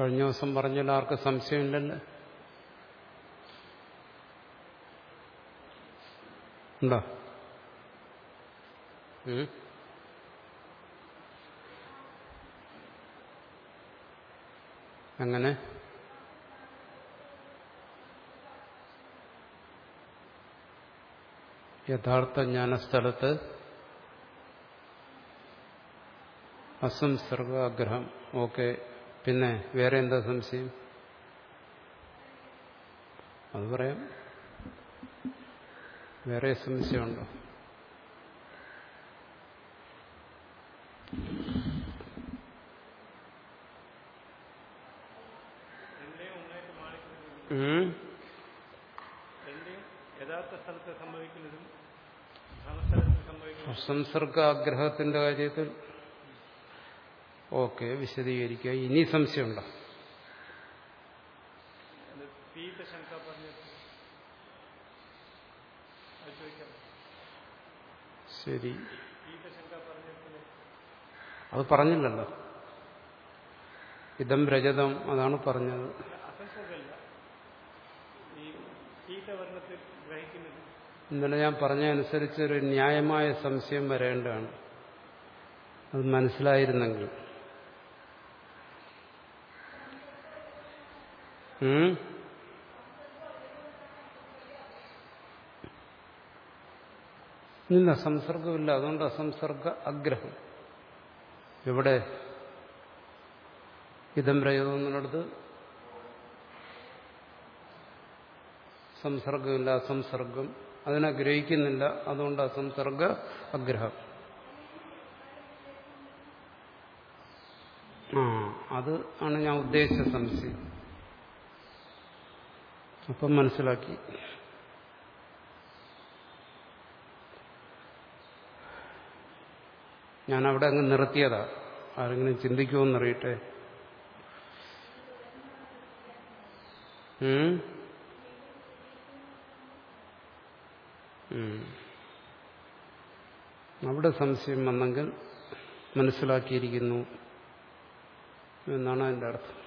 കഴിഞ്ഞ ദിവസം പറഞ്ഞാൽ ആർക്ക് സംശയമില്ലല്ലോ. ഉണ്ടോ? അങ്ങനെ യഥാർത്ഥ ജ്ഞാനസ്ഥലത്ത് അസംസർഗാഗ്രഹം ഓക്കെ. പിന്നെ വേറെ എന്താ സംശയം? അത് പറയാം. വേറെ സംശയമുണ്ടോ? സംസർഗാഗ്രഹത്തിന്റെ ഒന്നായിട്ട് മാറിക്കുന്നതും ഉം? രണ്ടിനെയും യഥാർത്ഥ സ്ഥലത്ത് സംഭവിക്കുന്നതും ഭ്രമസ്ഥലത്ത് സംഭവിക്കുന്നതും അസംസർഗാഗ്രഹത്തിന്റെ കാര്യത്തിൽ ഓക്കെ വിശദീകരിക്കുക. ഇനി സംശയമുണ്ടോ? ശരി. അത് പറഞ്ഞില്ലല്ലോ. ഇതം രജതം അതാണ് പറഞ്ഞത്. ഇന്നലെ ഞാൻ പറഞ്ഞ അനുസരിച്ച് ഒരു ന്യായമായ സംശയം വരേണ്ടതാണ്. അത് മനസ്സിലായിരുന്നെങ്കിൽ. ഉം? ഇല്ല സംസർഗമില്ല. അതുകൊണ്ട് അസംസർഗ അഗ്രഹം. എവിടെ? ഇതം പ്രയോഗങ്ങളടുത്ത്. സംസർഗമില്ല അസംസർഗം അതിനെ ഗ്രഹിക്കുന്നില്ല. അതുകൊണ്ട് അസംസർഗ അഗ്രഹം. ആ അത് ആണ് ഞാൻ ഉദ്ദേശിച്ച സംശയം. അപ്പം മനസ്സിലാക്കി. ഞാൻ അവിടെ അങ്ങ് നിർത്തിയതാ. ആരെങ്കിലും ചിന്തിക്കുമെന്നറിയട്ടെ. അവിടെ സംശയം വന്നെങ്കിൽ മനസ്സിലാക്കിയിരിക്കുന്നു എന്നാണ് അതിന്റെ അർത്ഥം.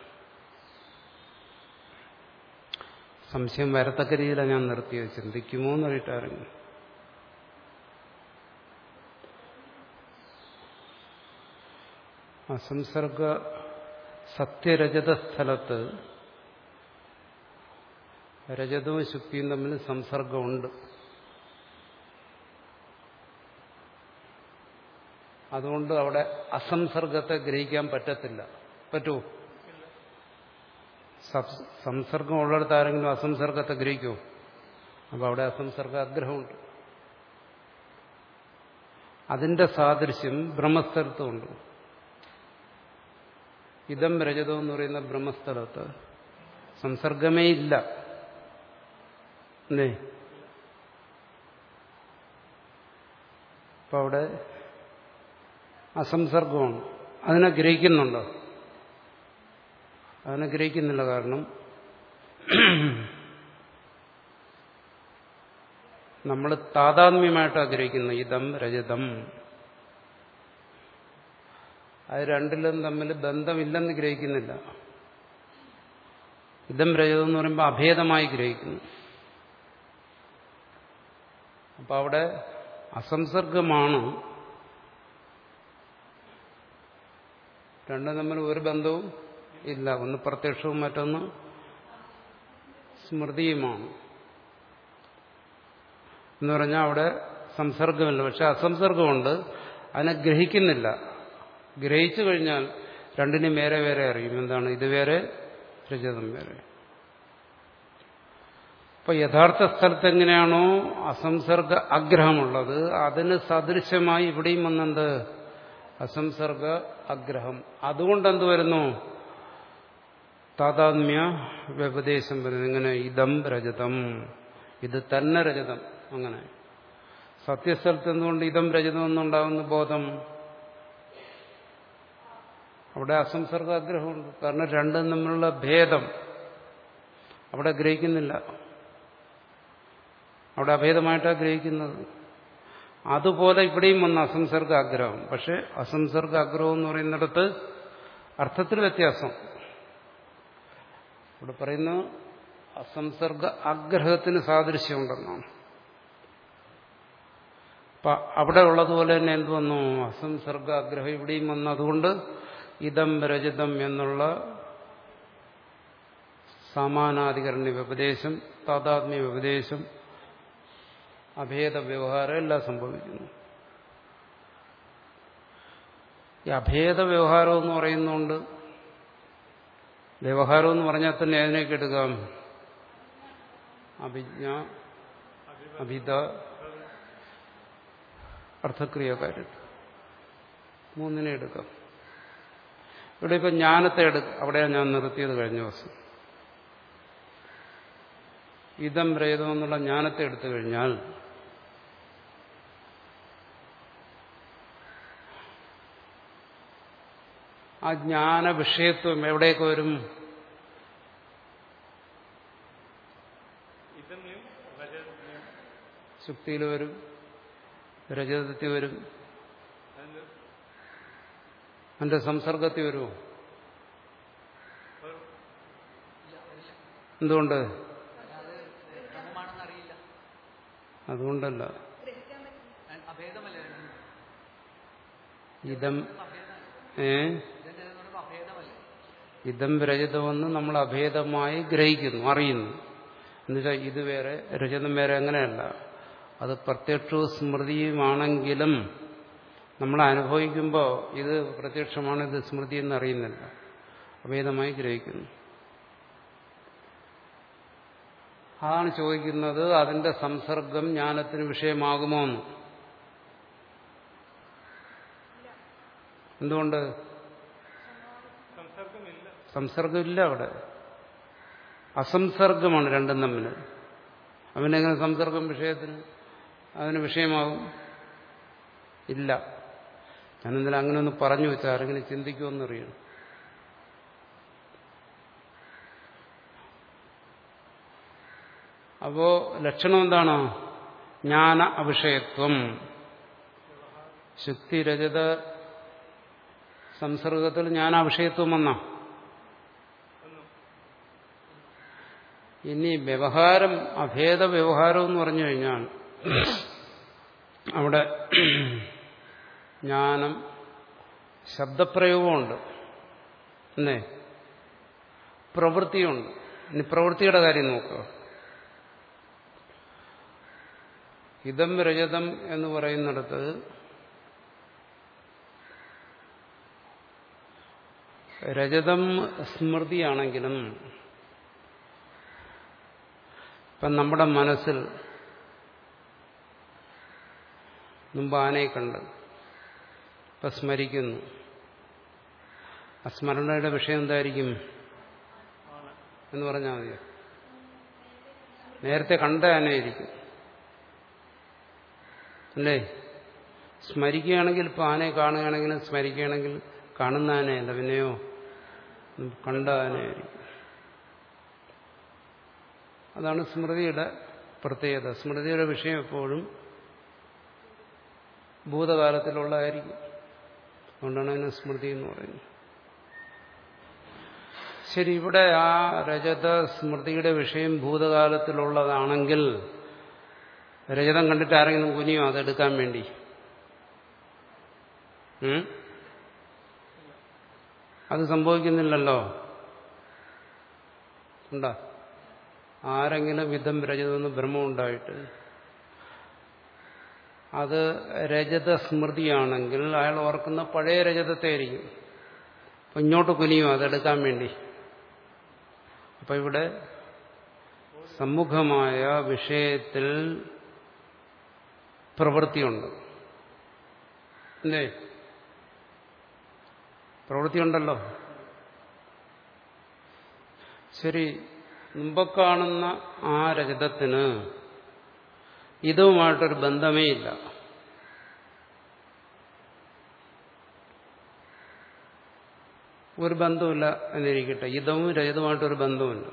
സംശയം വരത്തക്ക രീതിയിലാണ് ഞാൻ നിർത്തിയത്. ചിന്തിക്കുമോ എന്നറിയിട്ടാരെങ്കിലും അസംസർഗ സത്യരജത സ്ഥലത്ത് രജതവും ശുക്തിയും തമ്മിൽ സംസർഗമുണ്ട്. അതുകൊണ്ട് അവിടെ അസംസർഗത്തെ ഗ്രഹിക്കാൻ പറ്റത്തില്ല. പറ്റുമോ സംസർഗം ഉള്ളിടത്ത് ആരെങ്കിലും അസംസർഗത്തെ ഗ്രഹിക്കുമോ അപ്പോൾ അവിടെ അസംസർഗ ആഗ്രഹമുണ്ട് അതിന്റെ സാദൃശ്യം ബ്രഹ്മസ്ഥലത്തുമുണ്ട് ഇതം രജതം എന്ന് പറയുന്ന ബ്രഹ്മസ്ഥലത്ത് സംസർഗമേ ഇല്ല. അല്ലേ? അപ്പൊ അവിടെ അസംസർഗമാണ്. അതിനെ ഗ്രഹിക്കുന്നുണ്ടോ? അതിനെ ഗ്രഹിക്കുന്നില്ല കാരണം നമ്മൾ താതാത്മ്യമായിട്ട് ആഗ്രഹിക്കുന്നു ഇതം രജതം. അത് രണ്ടിലും തമ്മിൽ ബന്ധമില്ലെന്ന് ഗ്രഹിക്കുന്നില്ല. ഇതം രജതം എന്ന് പറയുമ്പോൾ അഭേദമായി ഗ്രഹിക്കുന്നു. അപ്പൊ അവിടെ അസംസർഗമാണ്. രണ്ടും തമ്മിൽ ഒരു ബന്ധവും ഇല്ല ഒന്ന് പ്രത്യക്ഷവും മറ്റൊന്ന് സ്മൃതിയുമാണ്. എന്ന് പറഞ്ഞാൽ അവിടെ സംസർഗമില്ല. പക്ഷെ അസംസർഗമുണ്ട്. അതിനെ ഗ്രഹിക്കുന്നില്ല. ഗ്രഹിച്ചു കഴിഞ്ഞാൽ രണ്ടിനും വേറെ വേറെ അറിയും. എന്താണ്? ഇത് വേറെ രജതം വേറെ. അപ്പൊ യഥാർത്ഥ സ്ഥലത്ത് എങ്ങനെയാണോ അസംസർഗ ആഗ്രഹമുള്ളത് അതിന് സദൃശമായി ഇവിടെയും വന്നുണ്ട് അസംസർഗ ആഗ്രഹം. അതുകൊണ്ട് എന്ത് വരുന്നു? താതാത്മ്യ വ്യപദേശം വരുന്നത് ഇങ്ങനെ ഇതം രജതം. ഇത് തന്നെ രജതം. അങ്ങനെ. സത്യസ്ഥലത്ത് എന്തുകൊണ്ട് ഇതം രജതം എന്നുണ്ടാകുന്ന ബോധം? അവിടെ അസംസർഗ ആഗ്രഹമുണ്ട് കാരണം രണ്ടും തമ്മിലുള്ള ഭേദം അവിടെ ഗ്രഹിക്കുന്നില്ല. അവിടെ അഭേദമായിട്ടാണ് ഗ്രഹിക്കുന്നത്. അതുപോലെ ഇവിടെയും വന്ന അസംസർഗ ആഗ്രഹം പക്ഷെ അസംസർഗ ആഗ്രഹം എന്ന് പറയുന്നിടത്ത് അർത്ഥത്തിൽ വ്യത്യാസം. ഇവിടെ പറയുന്ന അസംസർഗ ആഗ്രഹത്തിന് സാദൃശ്യമുണ്ടെന്നാണ്. അപ്പൊ അവിടെ ഉള്ളതുപോലെ തന്നെ എന്ത് വന്നു? അസംസർഗ ആഗ്രഹം ഇവിടെയും വന്നതുകൊണ്ട് ഇതം രജതം എന്നുള്ള സമാനാധികരണ വ്യപദേശം താതാത്മ്യ വ്യപദേശം അഭേദ വ്യവഹാരം എല്ലാം സംഭവിക്കുന്നു. ഈ അഭേദ വ്യവഹാരം എന്ന് പറയുന്നുണ്ട് വ്യവഹാരം എന്ന് പറഞ്ഞാൽ തന്നെ അതിനേക്ക് എടുക്കാം അഭിജ്ഞ അഭിത അർത്ഥക്രിയക്കാരൻ മൂന്നിനെ എടുക്കാം ഇവിടെ ഇപ്പം ജ്ഞാനത്തെ എടുക്ക അവിടെയാണ് ഞാൻ നിർത്തിയത് കഴിഞ്ഞ ദിവസം. ഇതം രേതം എന്നുള്ള ജ്ഞാനത്തെ എടുത്തു കഴിഞ്ഞാൽ ആ ജ്ഞാന വിഷയത്വം എവിടേക്ക് വരും? ശുക്തിയിൽ വരും രജതത്തിൽ വരും. എന്റെ അതിന്റെ സംസർഗത്തിൽ വരുമോ എന്തുകൊണ്ട്? അതുകൊണ്ടല്ല? ഇതം ഏ ഇതിന്റെ എന്ന് പറയുമ്പോൾ അഭേദമല്ലേ ഇതം രജതമെന്ന് നമ്മൾ അഭേദമായി ഗ്രഹിക്കുന്നു അറിയുന്നു. എന്നുവെച്ചാൽ ഇത് വേറെ രജതം വേറെ അങ്ങനെയല്ല. അത് പ്രത്യക്ഷവും സ്മൃതിയുമാണെങ്കിലും നമ്മൾ അനുഭവിക്കുമ്പോൾ ഇത് പ്രത്യക്ഷമാണ് ഇത് സ്മൃതി എന്ന് അറിയുന്നില്ല. അഭേദമായി ഗ്രഹിക്കുന്നു. അതാണ് ചോദിക്കുന്നത് അതിന്റെ സംസർഗം ജ്ഞാനത്തിന് വിഷയമാകുമോ എന്ന്. എന്തുകൊണ്ട്? സംസർഗമില്ല അവിടെ. അസംസർഗമാണ് രണ്ടും തമ്മിൽ. അവനെങ്ങനെ സംസർഗം വിഷയത്തിന് അവന് വിഷയമാകും ഇല്ല. ഞാനെന്തിനാ അങ്ങനെ ഒന്ന് പറഞ്ഞു വെച്ചാൽ ആരെങ്കിലും ചിന്തിക്കുമെന്നറിയണം അപ്പോ ലക്ഷണം എന്താണ്? ജ്ഞാന അവിഷയത്വം. ശുക്തിരജത സംസർഗത്തിൽ ജ്ഞാനാവിഷയത്വം വന്നാ. ഇനി വ്യവഹാരം അഭേദ വ്യവഹാരം എന്ന് പറഞ്ഞു കഴിഞ്ഞാൽ അവിടെ ജ്ഞാനം ശബ്ദപ്രയോഗമുണ്ട്. അല്ലേ? പ്രവൃത്തിയുണ്ട്. ഇനി പ്രവൃത്തിയുടെ കാര്യം നോക്കുക. ഇതം രജതം എന്ന് പറയുന്നിടത്ത് രജതം സ്മൃതിയാണെങ്കിലും ഇപ്പം നമ്മുടെ മനസ്സിൽ മുമ്പ് ആനയെ കണ്ട് ഇപ്പം സ്മരിക്കുന്നു. ആ സ്മരണയുടെ വിഷയം എന്തായിരിക്കും? എന്ന് പറഞ്ഞാൽ മതിയോ നേരത്തെ കണ്ട ആനയായിരിക്കും. അല്ലേ? സ്മരിക്കുകയാണെങ്കിൽ ഇപ്പം ആനയെ കാണുകയാണെങ്കിലും സ്മരിക്കുകയാണെങ്കിൽ കാണുന്ന ആനയല്ല. പിന്നെയോ കണ്ട ആനയായിരിക്കും. അതാണ് സ്മൃതിയുടെ പ്രത്യേകത. സ്മൃതിയുടെ വിഷയം എപ്പോഴും ഭൂതകാലത്തിലുള്ളതായിരിക്കും. അതുകൊണ്ടാണ് അതിനെ സ്മൃതി എന്ന് പറയുന്നത്. ശരി ഇവിടെ ആ രജത സ്മൃതിയുടെ വിഷയം ഭൂതകാലത്തിലുള്ളതാണെങ്കിൽ രജതം കണ്ടിട്ട് ആരെങ്കിലും കുനിയോ അതെടുക്കാൻ വേണ്ടി? അത് സംഭവിക്കുന്നില്ലല്ലോ. ഉണ്ടോ? ആരെങ്കിലും വിധം രജതമെന്ന് ഭ്രമം ഉണ്ടായിട്ട് അത് രജത സ്മൃതിയാണെങ്കിൽ അയാൾ ഓർക്കുന്ന പഴയ രജതത്തെ ആയിരിക്കും അപ്പൊ ഇങ്ങോട്ട് കുനിയും അതെടുക്കാൻ വേണ്ടി. അപ്പൊ ഇവിടെ സമ്മുഖമായ വിഷയത്തിൽ പ്രവൃത്തിയുണ്ട്. അല്ലേ? പ്രവൃത്തിയുണ്ടല്ലോ. ശരി. മുമ്പ് കാണുന്ന ആ രഹിതത്തിന് ഇതുമായിട്ടൊരു ബന്ധമേ ഇല്ല. ഒരു ബന്ധമില്ല എന്നിരിക്കട്ടെ. ഇതവും രഹിതമായിട്ടൊരു ബന്ധമില്ല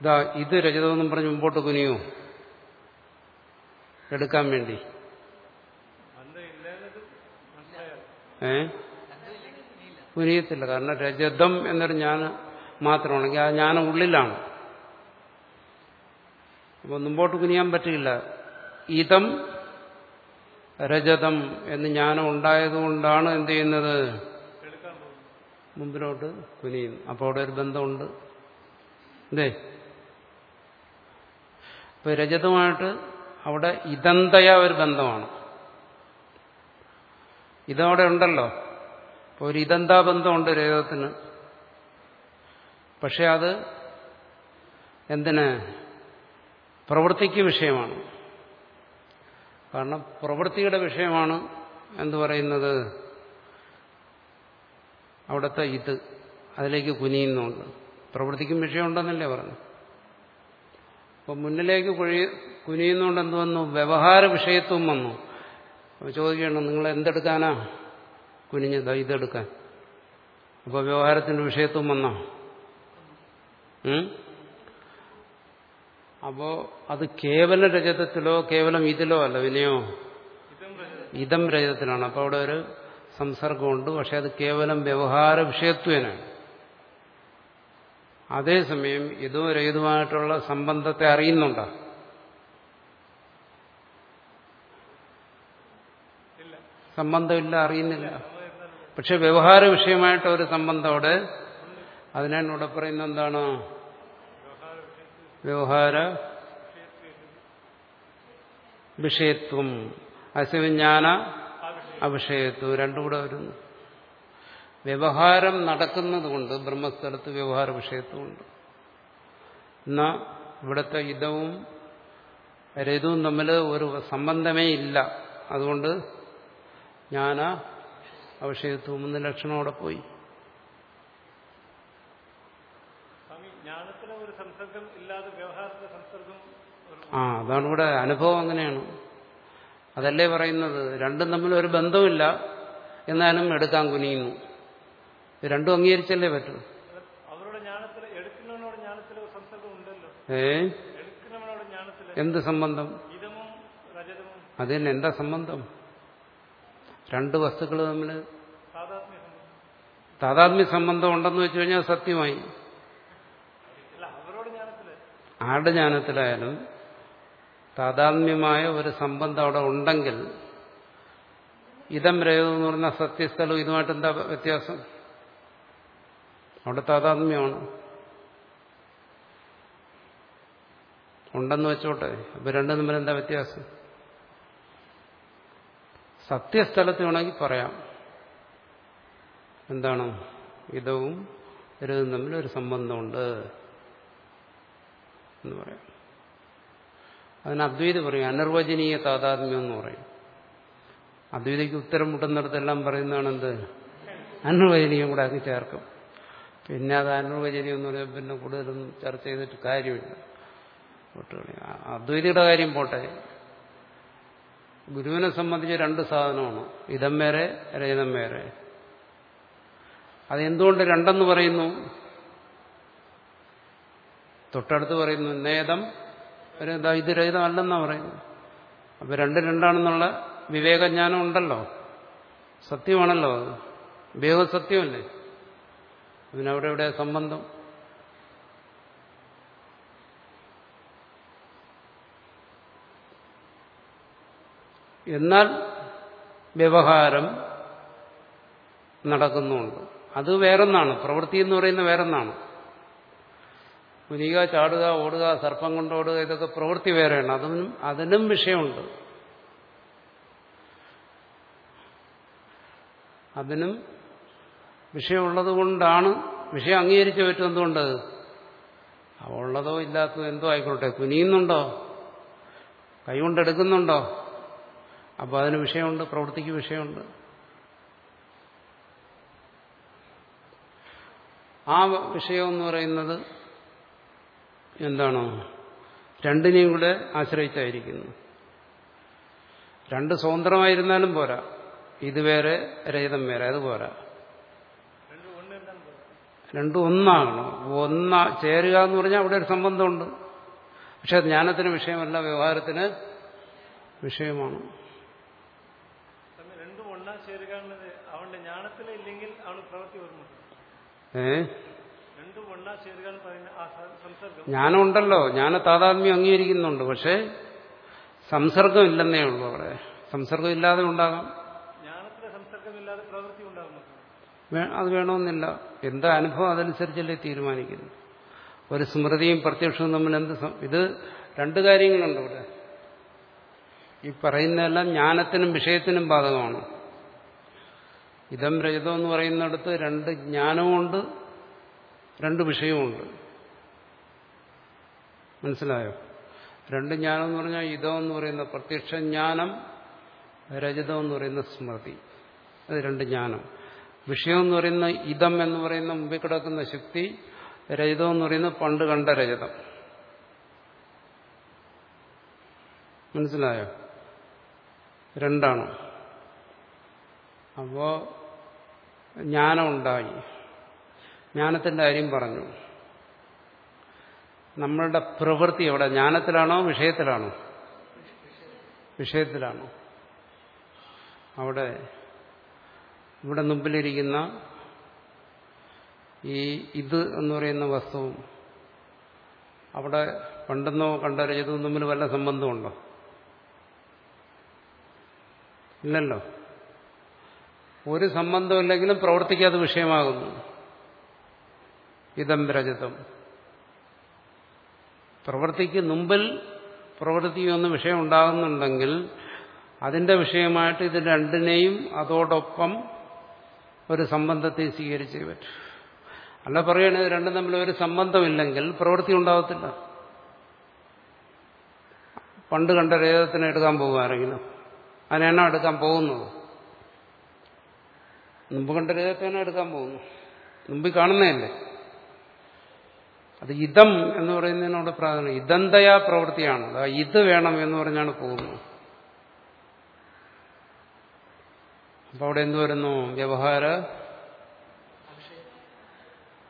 ഇതാ ഇത് രഹിതമെന്നും പറഞ്ഞ് മുമ്പോട്ട് കുനിയോ. എടുക്കാൻ വേണ്ടി. ഏ? കുനിയത്തില്ല. കാരണം രജതം എന്നൊരു ഞാൻ മാത്രമാണെങ്കിൽ ആ ജ്ഞാനം ഉള്ളിലാണ്. അപ്പോൾ മുമ്പോട്ട് കുനിയാൻ പറ്റില്ല. ഇതം രജതം എന്ന് ജ്ഞാനം ഉണ്ടായതുകൊണ്ടാണ് എന്ത് ചെയ്യുന്നത്? മുമ്പിലോട്ട് കുനിയും. അപ്പോൾ അവിടെ ഒരു ബന്ധമുണ്ട്. അല്ലേ? ഇപ്പൊ രജതമായിട്ട് അവിടെ ഇതന്തയ ഒരു ബന്ധമാണ്. ഇതവിടെ ഉണ്ടല്ലോ. അപ്പോൾ ഒരു ഇതന്താ ബന്ധമുണ്ട് രജതത്തിന്. പക്ഷെ അത് എന്തിന്? പ്രവൃത്തിക്ക് വിഷയമാണ്. കാരണം പ്രവൃത്തിയുടെ വിഷയമാണ് എന്ന് പറയുന്നത് അവിടുത്തെ ഇത് അതിലേക്ക് കുനിയുന്നുണ്ട്. പ്രവൃത്തിക്കും വിഷയമുണ്ടെന്നല്ലേ പറഞ്ഞു. അപ്പൊ മുന്നിലേക്ക് കുഴി കുനിയുന്നുകൊണ്ട് എന്ത് വന്നു? വ്യവഹാര വിഷയത്വം വന്നു. അപ്പൊ ചോദിക്കണം നിങ്ങൾ എന്തെടുക്കാനാ കുനിഞ്ഞത്? ഇതെടുക്കാൻ. അപ്പോൾ വ്യവഹാരത്തിന്റെ വിഷയത്വം വന്നോ? അപ്പോ അത് കേവല രജതത്തിലോ കേവലം ഇതിലോ അല്ല വിനയോ? ഇതം രജതം ഇതം രജതത്തിലാണ്. അപ്പൊ അവിടെ ഒരു സംസർഗമുണ്ട്. പക്ഷെ അത് കേവലം വ്യവഹാര വിഷയത്വനാണ്. അതേസമയം ഇതും രഹിതമായിട്ടുള്ള സംബന്ധത്തെ അറിയുന്നുണ്ടോ? സംബന്ധമില്ല അറിയുന്നില്ല. പക്ഷെ വ്യവഹാര വിഷയമായിട്ട് ഒരു സംബന്ധം അവിടെ അതിനാണ് ഇവിടെ പറയുന്നത് എന്താണ്? വ്യവഹാര വിഷയത്വം. അസ്യവിജ്ഞാന അവിഷയത്വം. രണ്ടും കൂടെ വരുന്നു. വ്യവഹാരം നടക്കുന്നത് കൊണ്ട് ബ്രഹ്മസ്ഥലത്ത് വ്യവഹാര വിഷയത്വമുണ്ട്. എന്നാ ഇവിടുത്തെ ഇതവും രതവും തമ്മിൽ ഒരു സംബന്ധമേ ഇല്ല. അതുകൊണ്ട് ജ്ഞാന അവിഷയത്വം എന്ന ലക്ഷണം അവിടെ പോയി സ്വാമി ജ്ഞാനത്തിന് ഒരു സംസർഗം ഇല്ലാതെ വ്യവഹാരത്തിന്റെ സംസർഗം ആ അതാണ് ഇവിടെ അനുഭവം അങ്ങനെയാണ്. അതല്ലേ പറയുന്നത്? രണ്ടും തമ്മിൽ ഒരു ബന്ധമില്ല എന്നാലും എടുക്കാൻ കുനിയുന്നു. രണ്ടും അംഗീകരിച്ചല്ലേ പറ്റൂ? ഏ? എന്ത് സംബന്ധം? അതിന് എന്താ സംബന്ധം? രണ്ട് വസ്തുക്കൾ തമ്മിൽ സംബന്ധം. താതാത്മ്യ സംബന്ധം ഉണ്ടെന്ന് വെച്ച് കഴിഞ്ഞാൽ സത്യമായി. ആരുടെ ജ്ഞാനത്തിലായാലും താതാത്മ്യമായ ഒരു സംബന്ധം അവിടെ ഉണ്ടെങ്കിൽ ഇതം രേഖ എന്ന് പറഞ്ഞ സത്യസ്ഥലവും ഇതുമായിട്ട് എന്താ വ്യത്യാസം? അവിടെ താതാത്മ്യമാണ്. ഉണ്ടെന്ന് വെച്ചോട്ടെ. അപ്പൊ രണ്ടും തമ്മിൽ എന്താ വ്യത്യാസം? സത്യസ്ഥലത്ത് വേണമെങ്കിൽ പറയാം. എന്താണ്? ഇതവും രതും തമ്മിൽ ഒരു സംബന്ധമുണ്ട്. എന്ന് പറയാം. അതിന് അദ്വൈത പറയും അനിർവചനീയ താതാത്മ്യം എന്ന് പറയും. അദ്വൈതയ്ക്ക് ഉത്തരം മുട്ടുന്നിടത്തെല്ലാം പറയുന്നതാണ് എന്ത് അനിർവചനീയം കൂടെ ആക്കി ചേർക്കും. പിന്നെ അത് അനിർവചനീയം എന്ന് പറയുമ്പോൾ പിന്നെ കൂടുതലൊന്നും ചർച്ച ചെയ്തിട്ട് കാര്യമില്ല. അദ്വൈതിയുടെ കാര്യം പോട്ടെ. ഗുരുവിനെ സംബന്ധിച്ച് രണ്ട് സാധനമാണ്. ഇതം വേറെ രഹിതം വേറെ അതെന്തുകൊണ്ട് രണ്ടെന്ന് പറയുന്നു? തൊട്ടടുത്ത് പറയുന്നു നേതം. ഒരു ഇതാ ഇത് രഹിതമല്ലെന്നാ പറയുന്നു അപ്പൊ രണ്ട് രണ്ടാണെന്നുള്ള വിവേകജ്ഞാനം ഉണ്ടല്ലോ. സത്യമാണല്ലോ അത്. വിവേക സത്യമല്ലേ? അതിനവിടെ എവിടെ സംബന്ധം? എന്നാൽ വ്യവഹാരം നടക്കുന്നുണ്ട്. അത് വേറൊന്നാണ്. പ്രവൃത്തി എന്ന് പറയുന്ന വേറൊന്നാണ്. കുനിക ചാടുക ഓടുക സർപ്പം കൊണ്ടോടുക ഇതൊക്കെ പ്രവൃത്തി വേറെയാണ്. അതിനും അതിനും വിഷയമുണ്ട്. അതിനും വിഷയമുള്ളത് കൊണ്ടാണ് വിഷയം അംഗീകരിച്ചു പറ്റും എന്തുകൊണ്ട് ഉള്ളതോ ഇല്ലാത്തതോ എന്തോ ആയിക്കോട്ടെ കുനിയുന്നുണ്ടോ? കൈകൊണ്ടെടുക്കുന്നുണ്ടോ അപ്പോൾ അതിന് വിഷയമുണ്ട് പ്രവൃത്തിക്ക് വിഷയമുണ്ട്. ആ വിഷയം എന്ന് പറയുന്നത് എന്താണോ? രണ്ടിനെയും കൂടെ ആശ്രയിച്ചായിരിക്കുന്നു. രണ്ട് സ്വതന്ത്രമായിരുന്നാലും പോരാ. ഇത് വേറെ രഹിതം വേറെ അത് പോരാ. രണ്ടും ഒന്നാകണം. ഒന്നാ ചേരുക എന്ന് പറഞ്ഞാൽ അവിടെ ഒരു സംബന്ധമുണ്ട്. പക്ഷെ ജ്ഞാനത്തിന് വിഷയമല്ല വ്യവഹാരത്തിന് വിഷയമാണ്. സ്വാമി ഉണ്ടല്ലോ. ജ്ഞാന താതാത്മ്യം അംഗീകരിക്കുന്നുണ്ട്. പക്ഷേ സംസർഗം ഇല്ലെന്നേ ഉള്ളൂ അവിടെ. സംസർഗം ഇല്ലാതെ ഉണ്ടാകാം അത് വേണമെന്നില്ല. എന്താ അനുഭവം അതനുസരിച്ചല്ലേ തീരുമാനിക്കുന്നു ഒരു സ്മൃതിയും പ്രത്യക്ഷവും തമ്മിൽ എന്ത് ഇത് രണ്ട് കാര്യങ്ങളുണ്ട് ഇവിടെ. ഈ പറയുന്നതെല്ലാം ജ്ഞാനത്തിനും വിഷയത്തിനും ബാധകമാണ്. ഇതം രജതം എന്ന് പറയുന്നിടത്ത് രണ്ട് ജ്ഞാനവുമുണ്ട് രണ്ട് വിഷയമുണ്ട്. മനസ്സിലായോ? രണ്ട് ജ്ഞാനം എന്ന് പറഞ്ഞാൽ ഇതം എന്ന് പറയുന്ന പ്രത്യക്ഷ ജ്ഞാനം രജതം എന്ന് പറയുന്ന സ്മൃതി. അത് രണ്ട് ജ്ഞാനം. വിഷയം എന്ന് പറയുന്ന ഇതം എന്ന് പറയുന്ന മുമ്പിൽ കിടക്കുന്ന ശക്തി രജതം എന്ന് പറയുന്ന പണ്ട് കണ്ട രജതം. മനസ്സിലായോ? രണ്ടാണ്. അപ്പോ ജ്ഞാനം ഉണ്ടായി ജ്ഞാനത്തിന്റെ കാര്യം പറഞ്ഞു. നമ്മളുടെ പ്രവൃത്തി എവിടെ? ജ്ഞാനത്തിലാണോ? വിഷയത്തിലാണോ? വിഷയത്തിലാണോ? അവിടെ ഇവിടെ മുമ്പിലിരിക്കുന്ന ഈ ഇത് എന്ന് പറയുന്ന വസ്തുവും അവിടെ പണ്ടെന്നോ കണ്ട ഇതും തമ്മിൽ വല്ല സംബന്ധമുണ്ടോ? ഇല്ലല്ലോ. ഒരു സംബന്ധമില്ലെങ്കിലും പ്രവർത്തിക്കാതെ വിഷയമാകുന്നു. ഇതം രജതം. പ്രവൃത്തിക്ക് മുമ്പിൽ പ്രവൃത്തിയൊന്ന് വിഷയം ഉണ്ടാകുന്നുണ്ടെങ്കിൽ അതിന്റെ വിഷയമായിട്ട് ഇത് രണ്ടിനെയും അതോടൊപ്പം ഒരു സംബന്ധത്തെ സ്വീകരിച്ചേ പറ്റൂ. അല്ല പറയണത് രണ്ടും തമ്മിൽ ഒരു സംബന്ധമില്ലെങ്കിൽ പ്രവൃത്തി ഉണ്ടാകത്തില്ല പണ്ട് കണ്ട രേതത്തിനെ എടുക്കാൻ പോകുക ആരെങ്കിലും എടുക്കാൻ പോകുന്നത് മുമ്പ് കണ്ട രേതത്തിനെ എടുക്കാൻ പോകുന്നു. മുമ്പിൽ കാണുന്നതല്ലേ? അത് ഇതം എന്ന് പറയുന്നതിനോട് പ്രാധാന്യം. ഇതന്തയാ പ്രവൃത്തിയാണ്. ആ ഇത് വേണം എന്ന് പറഞ്ഞാണ് പോകുന്നത്. അപ്പൊ അവിടെ എന്ത് വരുന്നു? വ്യവഹാര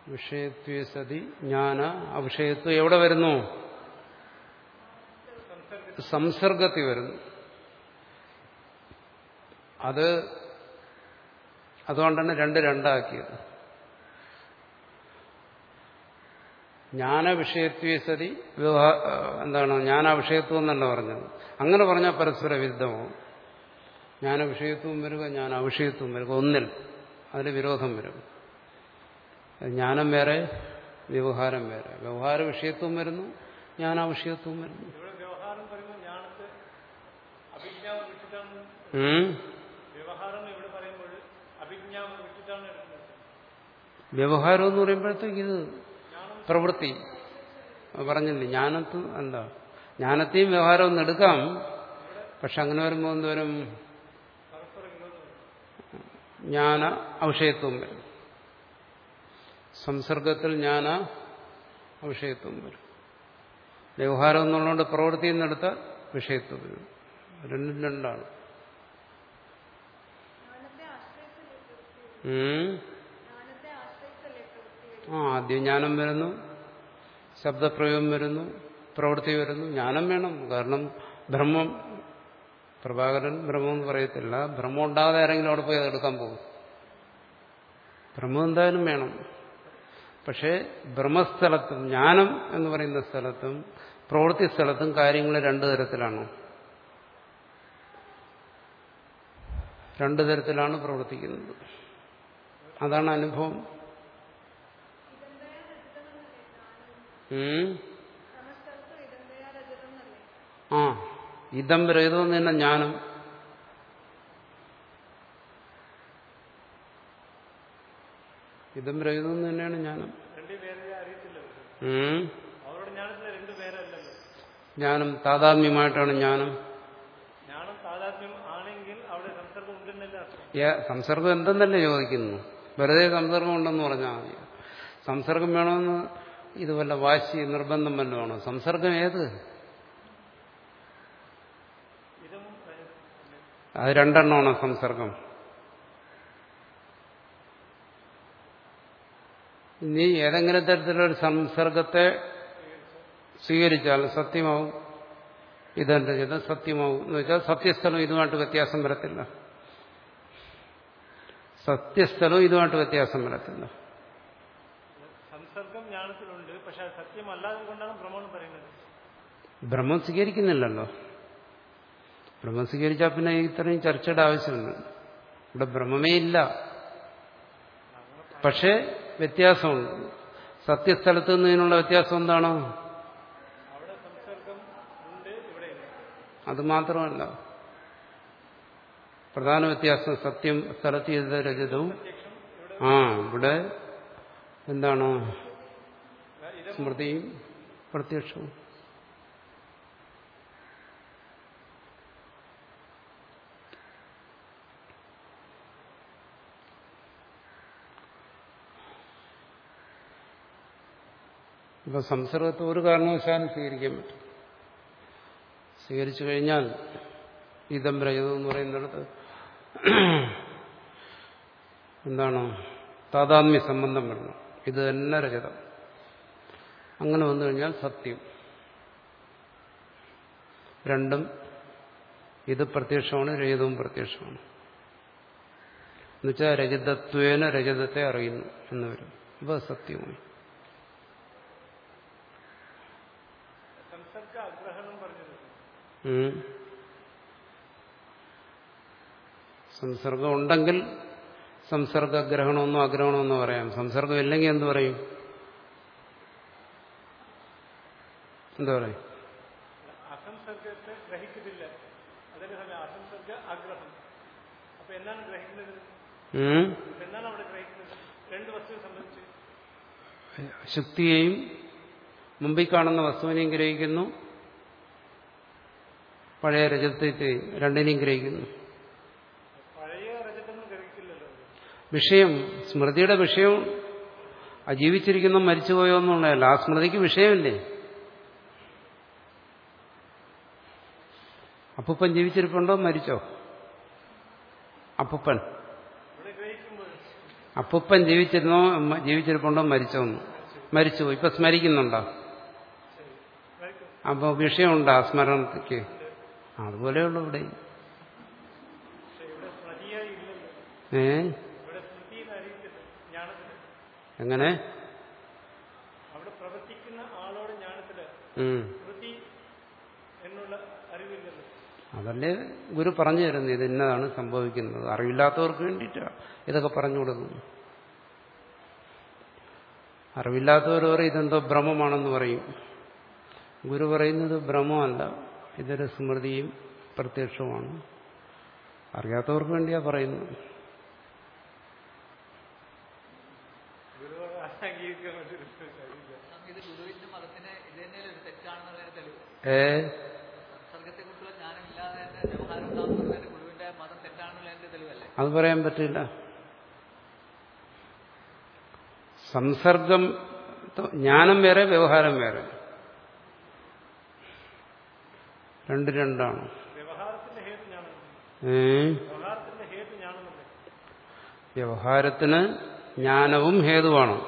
വിഷയത്വ സതി ജ്ഞാന അവിഷയത്വം എവിടെ വരുന്നു? സംസർഗത്തിൽ വരുന്നു. അത് അതുകൊണ്ടാണ് രണ്ട് രണ്ടാക്കിയത്. ജ്ഞാനവിഷയത്വ സതി വ്യവഹാ എന്താണ് ജ്ഞാനാവിഷയത്വം എന്നല്ല പറഞ്ഞത്. അങ്ങനെ പറഞ്ഞാൽ പരസ്പര വിരുദ്ധമാവും ജ്ഞാനവിഷയത്വം വരിക ജ്ഞാന അവിഷയത്വം വരിക. ഒന്നിൽ അതിന് വിരോധം വരും. ജ്ഞാനം വേറെ വ്യവഹാരം വേറെ. വ്യവഹാര വിഷയത്വം വരുന്നു ജ്ഞാനാവിഷയത്വം വരുന്നു. വ്യവഹാരം എന്ന് പറയുമ്പോഴത്തേക്ക് ഇത് പ്രവൃത്തി. പറഞ്ഞില്ലേ ജ്ഞാനത്തും എന്താ? ജ്ഞാനത്തെയും വ്യവഹാരം ഒന്ന് എടുക്കാം. പക്ഷെ അങ്ങനെ വരുമ്പോൾ എന്തോരും ജ്ഞാന ഔഷയത്വം വരും. സംസർഗത്തിൽ ജ്ഞാന ഔഷയത്വം വരും. വ്യവഹാരം എന്നുള്ളതുകൊണ്ട് പ്രവൃത്തി എന്നെടുത്ത വിഷയത്വം വരും. രണ്ടും രണ്ടാണ്. ആ ആദ്യം ജ്ഞാനം വരുന്നു. ശബ്ദപ്രയോഗം വരുന്നു. പ്രവൃത്തി വരുന്നു. ജ്ഞാനം വേണം. കാരണം ബ്രഹ്മം പ്രഭാകരൻ ബ്രഹ്മം എന്ന് പറയത്തില്ല. ബ്രഹ്മം ഉണ്ടാകാതെ ആരെങ്കിലും അവിടെ പോയി അതെടുക്കാൻ പോകും. ബ്രഹ്മം എന്തായാലും വേണം. പക്ഷേ ബ്രഹ്മസ്ഥലത്തും ജ്ഞാനം എന്ന് പറയുന്ന സ്ഥലത്തും പ്രവൃത്തി സ്ഥലത്തും കാര്യങ്ങൾ രണ്ടു തരത്തിലാണ്. രണ്ടു തരത്തിലാണ് പ്രവർത്തിക്കുന്നത്. അതാണ് അനുഭവം. ആ ഇതം രഹിതം തന്നെ ജ്ഞാനം ഇതം രഹിതം തന്നെയാണ് ജ്ഞാനം ജ്ഞാനം താതാത്മ്യമായിട്ടാണ് ജ്ഞാനം സംസർഗം എന്തെന്നല്ലേ ചോദിക്കുന്നു? വെറുതെ സംസർഗം ഉണ്ടെന്ന് പറഞ്ഞാൽ മതി. സംസർഗം വേണമെന്ന് ഇത് വല്ല വാശി നിർബന്ധം വല്ലതുമാണോ? സംസർഗം ഏത്? അത് രണ്ടെണ്ണമാണോ സംസർഗം? ഇനി ഏതെങ്കിലും തരത്തിലൊരു സംസർഗത്തെ സ്വീകരിച്ചാൽ സത്യമാവും. ഇതെന്റെ ചെയ്ത? സത്യമാവും. എന്ന് വെച്ചാൽ സത്യസ്ഥലം ഇതുമായിട്ട് വ്യത്യാസം വരത്തില്ല. സത്യസ്ഥലവും ഇതുമായിട്ട് വ്യത്യാസം വരത്തില്ല. സംസർഗം പക്ഷെ കൊണ്ടാണ് ഭ്രമം പറയുന്നത്. ബ്രഹ്മം സ്വീകരിക്കുന്നില്ലല്ലോ. ബ്രഹ്മം സ്വീകരിച്ചാൽ പിന്നെ ഇത്രയും ചർച്ചയുടെ ആവശ്യമുണ്ട് ഇവിടെ ബ്രഹ്മമേ ഇല്ല. പക്ഷേ വ്യത്യാസമുണ്ട് സത്യസ്ഥലത്ത് നിന്നതിനുള്ള വ്യത്യാസം എന്താണോ? അത് മാത്രമല്ല. പ്രധാന വ്യത്യാസം സത്യം സ്ഥലത്ത് ചെയ്ത രചിതവും ആ ഇവിടെ എന്താണ്? സ്മൃതിയും പ്രത്യക്ഷവും. ഇപ്പൊ സംസർഗത്തെ ഒരു കാരണവശാലും സ്വീകരിക്കാൻ പറ്റും. സ്വീകരിച്ചു കഴിഞ്ഞാൽ ഇതം രജതം എന്ന് പറയുന്നിടത്ത് എന്താണ്? താതാത്മ്യ സംബന്ധം വരണം. ഇത് തന്നെ രജതം. അങ്ങനെ വന്നു കഴിഞ്ഞാൽ സത്യം. രണ്ടും ഇത് പ്രത്യക്ഷമാണ് രഹിതവും പ്രത്യക്ഷമാണ്. എന്നുവെച്ചാൽ രജതത്വേന രജതത്തെ അറിയുന്നു എന്ന് വരും. അപ്പൊ സത്യമായി സംസർഗ ഉണ്ടെങ്കിൽ സംസർഗഗ്രഹണമെന്നോ അഗ്രഹണമെന്നോ പറയാം. സംസർഗം ഇല്ലെങ്കിൽ എന്ത് പറയും? എന്താ പറയാ? അസംസർഗത്തെ ഗ്രഹിക്കുന്നില്ല. അതേ സമയം അസംസർഗ ആഗ്രഹം. അപ്പൊ എന്താണ് ഗ്രഹിക്കുന്നത്? അവിടെ ഗ്രഹിക്കുന്നത്? രണ്ട് വസ്തുവിനെ സംബന്ധിച്ച്. ശക്തിയെയും മുമ്പിൽ കാണുന്ന വസ്തുവിനെയും ഗ്രഹിക്കുന്നു. പഴയ രജതത്തെ രണ്ടിനെയും ഗ്രഹിക്കുന്നു. വിഷയം സ്മൃതിയുടെ വിഷയം ആ ജീവിച്ചിരിക്കുന്ന മരിച്ചുപോയോ എന്നുള്ളതല്ല. ആ സ്മൃതിക്ക് വിഷയമില്ലേ? അപ്പൂപ്പൻ ജീവിച്ചിരിപ്പുണ്ടോ? മരിച്ചോ? അപ്പൂപ്പൻ. അപ്പൂപ്പൻ ജീവിച്ചിരുന്നോ? ജീവിച്ചിരിപ്പുണ്ടോ? മരിച്ചോ എന്ന്. മരിച്ചു ഇപ്പൊ സ്മരിക്കുന്നുണ്ടോ? അപ്പൊ അപ്പോൾ വിഷയമുണ്ടോ ആ അതുപോലെയുള്ള അതുപോലെയുള്ളൂ ഇവിടെ. ഏ? എങ്ങനെ? അവിടെ പ്രവർത്തിക്കുന്ന ആളോട് ജ്ഞാനത്തിൽ ഉം. സ്മൃതി എന്നുള്ള അറിവില്ലല്ലോ അതല്ലേ ഗുരു പറഞ്ഞു തരുന്നത്? ഇത് ഇന്നതാണ് സംഭവിക്കുന്നത്. അറിവില്ലാത്തവർക്ക് വേണ്ടിയിട്ടാണ് ഇതൊക്കെ പറഞ്ഞു കൊടുക്കുന്നു അറിവില്ലാത്തവർ പറയും ഇതെന്തോ ഭ്രമമാണെന്ന് പറയും. ഗുരു പറയുന്നത് ഭ്രമമല്ല. ഇതൊരു സ്മൃതിയും പ്രത്യക്ഷവുമാണ്. അറിയാത്തവർക്ക് വേണ്ടിയാ പറയുന്നത്. ഗുരുവോട് അംഗീകരിക്കാൻ വേണ്ടി കഴിയില്ല സ്വാമി, ഇത് ഗുരുവിന്റെ മതത്തിന് ഇത് തന്നെയല്ലേ ഒരു തെറ്റാണെന്നുള്ളതിന് തെളിവ് ഏ സംസർഗത്തെ കുറിച്ചുള്ള ജ്ഞാനം ഇല്ലാതെ തന്നെ വ്യവഹാരം ഉണ്ടാകുന്നതിന് ഗുരുവിന്റെ മതം തെറ്റാണെന്നുള്ളതിന്റെ തെളിവല്ലേ അത് പറയാൻ പറ്റില്ല. സംസർഗം ജ്ഞാനം വേറെ വ്യവഹാരം വേറെ. രണ്ട് രണ്ടാണ്. വ്യവഹാരത്തിന് ജ്ഞാനവും ഹേതുവാണ്.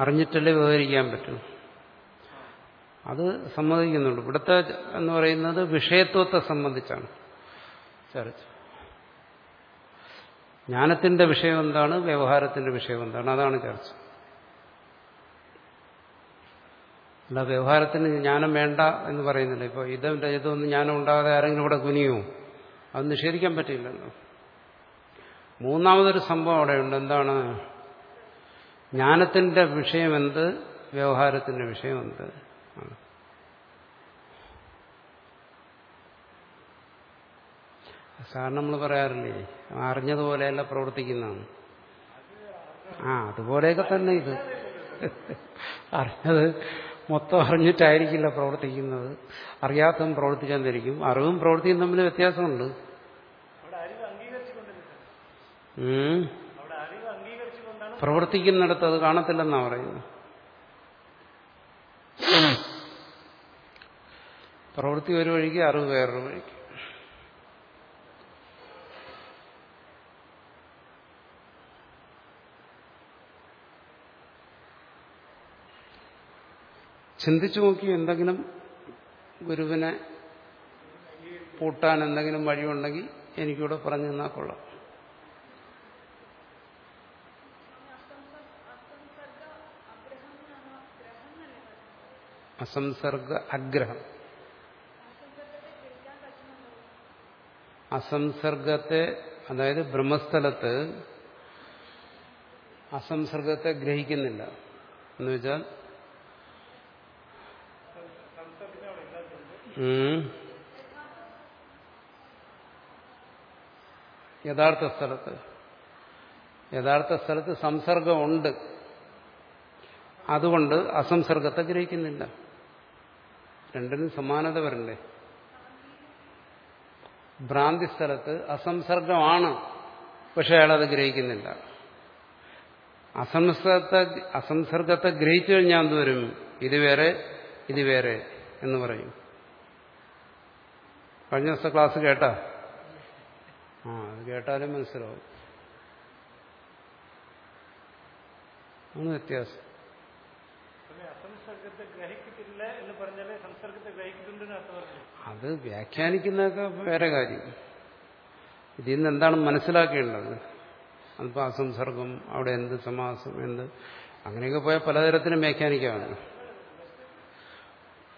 അറിഞ്ഞിട്ടല്ലേ വ്യവഹരിക്കാൻ പറ്റും. അത് സമ്മതിക്കുന്നുണ്ട്. ഇവിടുത്തെ എന്ന് പറയുന്നത് വിഷയത്വത്തെ സംബന്ധിച്ചാണ്. ചർച്ച ജ്ഞാനത്തിന്റെ വിഷയം എന്താണ്? വ്യവഹാരത്തിന്റെ വിഷയം എന്താണ്? അതാണ് ചർച്ച. അല്ല വ്യവഹാരത്തിന് ജ്ഞാനം വേണ്ട എന്ന് പറയുന്നില്ല. ഇപ്പോൾ ഇതും ഇതൊന്നും ജ്ഞാനം ഉണ്ടാകാതെ ആരെങ്കിലും ഇവിടെ കുനിയോ അത് നിഷേധിക്കാൻ പറ്റില്ലല്ലോ. മൂന്നാമതൊരു സംഭവം അവിടെയുണ്ട്. എന്താണ്? ജ്ഞാനത്തിന്റെ വിഷയമെന്ത് വ്യവഹാരത്തിന്റെ വിഷയം എന്ത്? ആണ്. സാറിന് നമ്മൾ പറയാറില്ലേ അറിഞ്ഞതുപോലെയല്ല പ്രവർത്തിക്കുന്നതാണ് ആ അതുപോലെയൊക്കെ തന്നെ ഇത്. അറിഞ്ഞത് മൊത്തം അറിഞ്ഞിട്ടായിരിക്കില്ല പ്രവർത്തിക്കുന്നത്. അറിയാത്തതും പ്രവർത്തിച്ചെന്നിരിക്കും അറിവും പ്രവൃത്തിയും തമ്മിൽ വ്യത്യാസമുണ്ട്. പ്രവർത്തിക്കുന്നിടത്ത് അത് കാണത്തില്ലെന്നാ പറയുന്നു പ്രവൃത്തി ഒരു വഴിക്ക് അറിവ് വേറൊരു വഴിക്ക്. ചിന്തിച്ചു നോക്കി എന്തെങ്കിലും ഗുരുവിനെ പൂട്ടാൻ എന്തെങ്കിലും വഴിയുണ്ടെങ്കിൽ എനിക്കിവിടെ പറഞ്ഞു തന്നാൽ കൊള്ളാം. അസംസർഗ അഗ്രഹം. അസംസർഗത്തെ അതായത് ബ്രഹ്മസ്ഥലത്ത് അസംസർഗത്തെ ഗ്രഹിക്കുന്നില്ല. എന്നുവെച്ചാൽ യഥാർത്ഥ സ്ഥലത്ത്. യഥാർത്ഥ സ്ഥലത്ത് സംസർഗമുണ്ട്. അതുകൊണ്ട് അസംസർഗത്തെ ഗ്രഹിക്കുന്നില്ല. രണ്ടിനും സമാനത വരണ്ടേ? ഭ്രാന്തി സ്ഥലത്ത് അസംസർഗമാണ്. പക്ഷെ അയാളത് ഗ്രഹിക്കുന്നില്ല. അസംസർഗത്തെ അസംസർഗത്തെ ഗ്രഹിച്ചു കഴിഞ്ഞാൽ എന്ത് വരും? ഇത് വേറെ ഇത് വേറെ എന്ന് പറയും. കഴിഞ്ഞ ദിവസത്തെ ക്ലാസ് കേട്ടാ? ആ അത് കേട്ടാലും മനസ്സിലാവും. ആണ് വ്യത്യാസം. അത് വ്യാഖ്യാനിക്കുന്നതൊക്കെ വേറെ കാര്യം. ഇതിൽ നിന്ന് എന്താണ് മനസ്സിലാക്കേണ്ടത്? അതിപ്പോൾ അസംസർഗം അവിടെ എന്ത് സമാസം എന്ത്? അങ്ങനെയൊക്കെ പോയാൽ പലതരത്തിലും വ്യാഖ്യാനിക്കാമല്ലോ.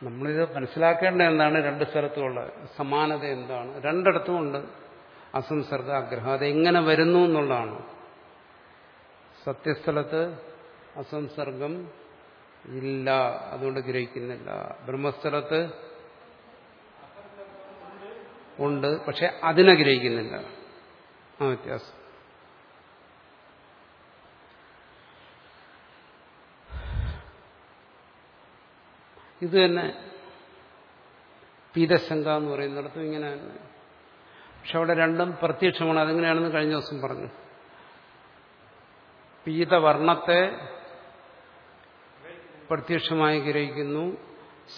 നമ്മളിത് മനസ്സിലാക്കേണ്ട എന്താണ്? രണ്ട് സ്ഥലത്തുമുള്ള സമാനത എന്താണ്? രണ്ടിടത്തും ഉണ്ട്. അസംസർഗ ആഗ്രഹം അതെങ്ങനെ വരുന്നു എന്നുള്ളതാണ്. സത്യസ്ഥലത്ത് അസംസർഗം ഇല്ല. അതുകൊണ്ട് ഗ്രഹിക്കുന്നില്ല. ബ്രഹ്മസ്ഥലത്ത് ഉണ്ട്. പക്ഷെ അതിനെ ഗ്രഹിക്കുന്നില്ല. ആ വ്യത്യാസം. ഇത് തന്നെ പീതശങ്ക എന്ന് പറയുന്നിടത്തും ഇങ്ങനെ പക്ഷെ അവിടെ രണ്ടും പ്രത്യക്ഷമാണ്. അതെങ്ങനെയാണെന്ന് കഴിഞ്ഞ ദിവസം പറഞ്ഞു. പീതവർണത്തെ പ്രത്യക്ഷമായി ഗ്രഹിക്കുന്നു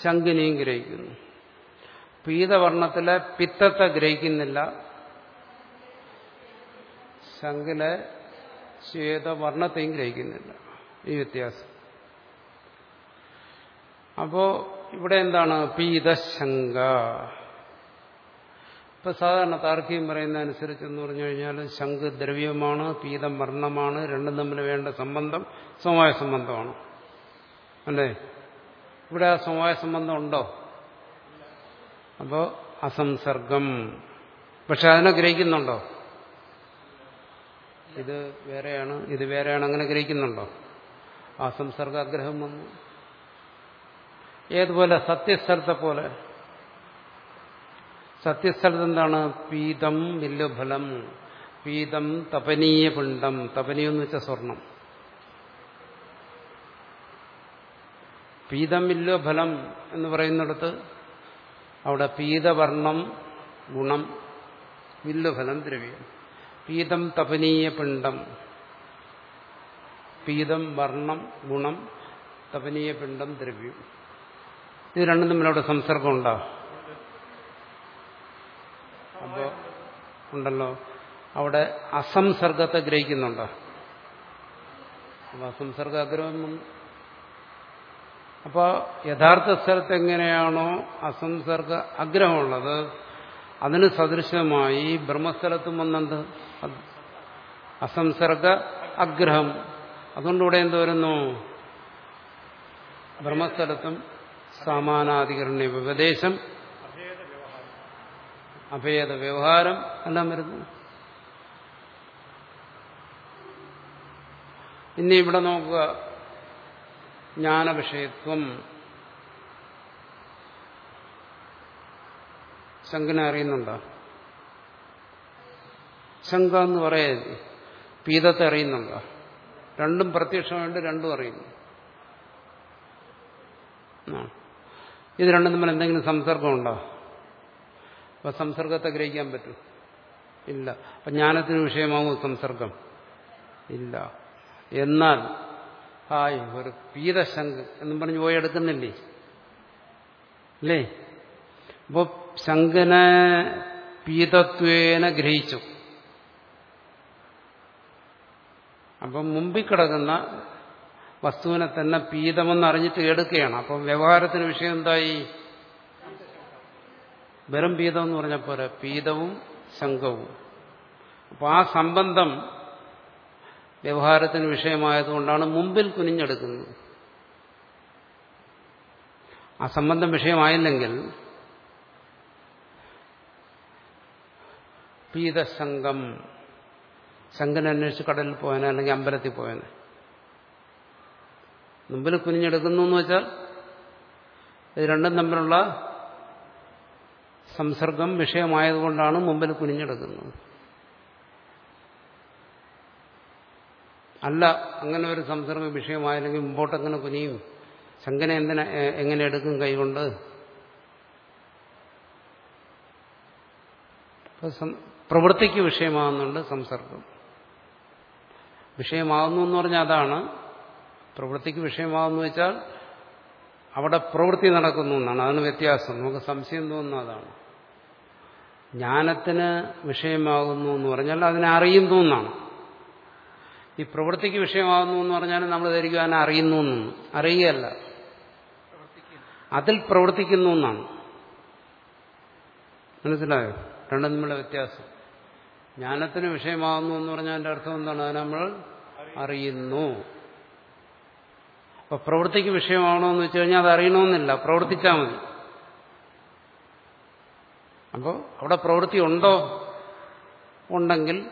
ശങ്കിനെയും ഗ്രഹിക്കുന്നു. പീതവർണത്തിലെ പിത്തത്തെ ഗ്രഹിക്കുന്നില്ല. ശങ്കിലെ ശ്വേതവർണത്തെയും ഗ്രഹിക്കുന്നില്ല. ഈ വ്യത്യാസം. അപ്പോ ഇവിടെ എന്താണ്? പീതശങ്ക. ഇപ്പൊ സാധാരണ താർക്കികം പറയുന്ന അനുസരിച്ച് എന്ന് പറഞ്ഞു കഴിഞ്ഞാൽ ശംഖ് ദ്രവ്യമാണ് പീതം വർണമാണ് രണ്ടും തമ്മിൽ വേണ്ട സംബന്ധം സമവായ സംബന്ധമാണ്. അല്ലേ? ഇവിടെ ആ സമവായ സംബന്ധം ഉണ്ടോ? അപ്പോ അസംസർഗം. പക്ഷെ അതിനെ ഗ്രഹിക്കുന്നുണ്ടോ? ഇത് വേറെയാണ് ഇത് വേറെയാണ് അങ്ങനെ ഗ്രഹിക്കുന്നുണ്ടോ? അസംസർഗാഗ്രഹം വന്നു. ഏതുപോലെ സത്യസ്ഥലത്തെ പോലെ. സത്യസ്ഥലത്ത് എന്താണ്? പീതം വില്ലുഫലം. പീതം തപനീയ പിണ്ടം തപനീയെന്ന് വെച്ച സ്വർണം. പീതം ഫലം എന്ന് പറയുന്നിടത്ത് അവിടെ പീതവർണം ഗുണം വില്ലുഫലം ദ്രവ്യം. പീതം തപനീയ പിണ്ഡം. പീതം വർണം ഗുണം തപനീയ പിണ്ഡം ദ്രവ്യം. ഇത് രണ്ടും തമ്മിൽ അവിടെ സംസർഗം ഉണ്ടോ? അപ്പോ ഉണ്ടല്ലോ. അവിടെ അസംസർഗത്തെ ഗ്രഹിക്കുന്നുണ്ടോ? അപ്പൊ അസംസർഗ ആഗ്രഹം വന്നു അപ്പോ യഥാർത്ഥ സ്ഥലത്ത് എങ്ങനെയാണോ അസംസർഗ ആഗ്രഹമുള്ളത് അതിന് സദൃശമായി ബ്രഹ്മസ്ഥലത്തും വന്നത് അസംസർഗ ആഗ്രഹം. അതുകൊണ്ടിവിടെ എന്ത് വരുന്നു? ബ്രഹ്മസ്ഥലത്തും സമാനാധികരണ ഉപദേശം. അഭേദ വ്യവഹാരം. എല്ലാം വരുന്നു ഇനി ഇവിടെ നോക്കുക. ജ്ഞാനവിഷയത്വം. ശങ്കനെ അറിയുന്നുണ്ടോ? ശങ്ക എന്ന് പറയരുത് പീതത്തെ അറിയുന്നുണ്ടോ? രണ്ടും പ്രത്യക്ഷമായിട്ട് രണ്ടും അറിയുന്നു. ഇത് രണ്ടും തമ്മിൽ എന്തെങ്കിലും സംസർഗമുണ്ടോ? അപ്പൊ സംസർഗത്തെ ഗ്രഹിക്കാൻ പറ്റും. ഇല്ല. അപ്പൊ ജ്ഞാനത്തിന് വിഷയമാകും സംസർഗം. ഇല്ല. എന്നാൽ ഹായ് ഒരു പീതശങ്ക് എന്നും പറഞ്ഞ് പോയി എടുക്കുന്നില്ലേ? അല്ലേ അപ്പോ ശങ്കനെ പീതത്വേന ഗ്രഹിച്ചു. അപ്പം മുമ്പിൽ കിടക്കുന്ന വസ്തുവിനെ തന്നെ പീതമെന്ന് അറിഞ്ഞിട്ട് എടുക്കുകയാണ്. അപ്പം വ്യവഹാരത്തിന് വിഷയം എന്തായി? വെറും പീതം എന്ന് പറഞ്ഞ പോലെ പീതവും ശങ്കവും അപ്പൊ ആ സംബന്ധം വ്യവഹാരത്തിന് വിഷയമായതുകൊണ്ടാണ് മുമ്പിൽ കുനിഞ്ഞെടുക്കുന്നത്. ആ സംബന്ധം വിഷയമായില്ലെങ്കിൽ പീതശങ്കം ശംഖനന്വേഷിച്ച് കടലിൽ പോയനെ അല്ലെങ്കിൽ അമ്പലത്തിൽ പോയനെ. മുമ്പിൽ കുനിഞ്ഞെടുക്കുന്നു എന്ന് വെച്ചാൽ ഇത് രണ്ടും തമ്മിലുള്ള സംസർഗം വിഷയമായതുകൊണ്ടാണ് മുമ്പിൽ കുനിഞ്ഞെടുക്കുന്നത്. അല്ല അങ്ങനെ ഒരു സംസർഗം വിഷയമായില്ലെങ്കിൽ മുമ്പോട്ട് അങ്ങനെ കുനിയും? ശങ്കനെ എന്തിനാ എങ്ങനെ എടുക്കും കൈകൊണ്ട് പ്രവൃത്തിക്ക് വിഷയമാകുന്നുണ്ട് സംസർഗം. വിഷയമാകുന്നു എന്ന് പറഞ്ഞാൽ അതാണ് പ്രവൃത്തിക്ക് വിഷയമാകുന്നു വെച്ചാൽ അവിടെ പ്രവൃത്തി നടക്കുന്നു എന്നാണ്. അതിന് വ്യത്യാസം. നമുക്ക് സംശയം തോന്നുന്നു അതാണ്. ജ്ഞാനത്തിന് വിഷയമാകുന്നു എന്ന് പറഞ്ഞാൽ അതിനെ അറിയുന്നു എന്നാണ്. ഈ പ്രവൃത്തിക്ക് വിഷയമാകുന്നു എന്ന് പറഞ്ഞാൽ നമ്മൾ ധരിക്കും അതിനെ അറിയുന്നു എന്നും. അറിയുകയല്ല. അതിൽ പ്രവർത്തിക്കുന്നു എന്നാണ്. മനസ്സിലായോ? രണ്ടും തമ്മിലുള്ള വ്യത്യാസം. ജ്ഞാനത്തിന് വിഷയമാകുന്നു എന്ന് പറഞ്ഞാൽ അതിന്റെ അർത്ഥം എന്താണ്? അത് നമ്മൾ അറിയുന്നു. അപ്പൊ പ്രവൃത്തിക്ക് വിഷയമാണോ എന്ന് വെച്ച് കഴിഞ്ഞാൽ അത് അറിയണമെന്നില്ല. പ്രവർത്തിച്ചാൽ മതി. അപ്പോൾ അവിടെ പ്രവൃത്തി ഉണ്ടോ? ഉണ്ടെങ്കിൽ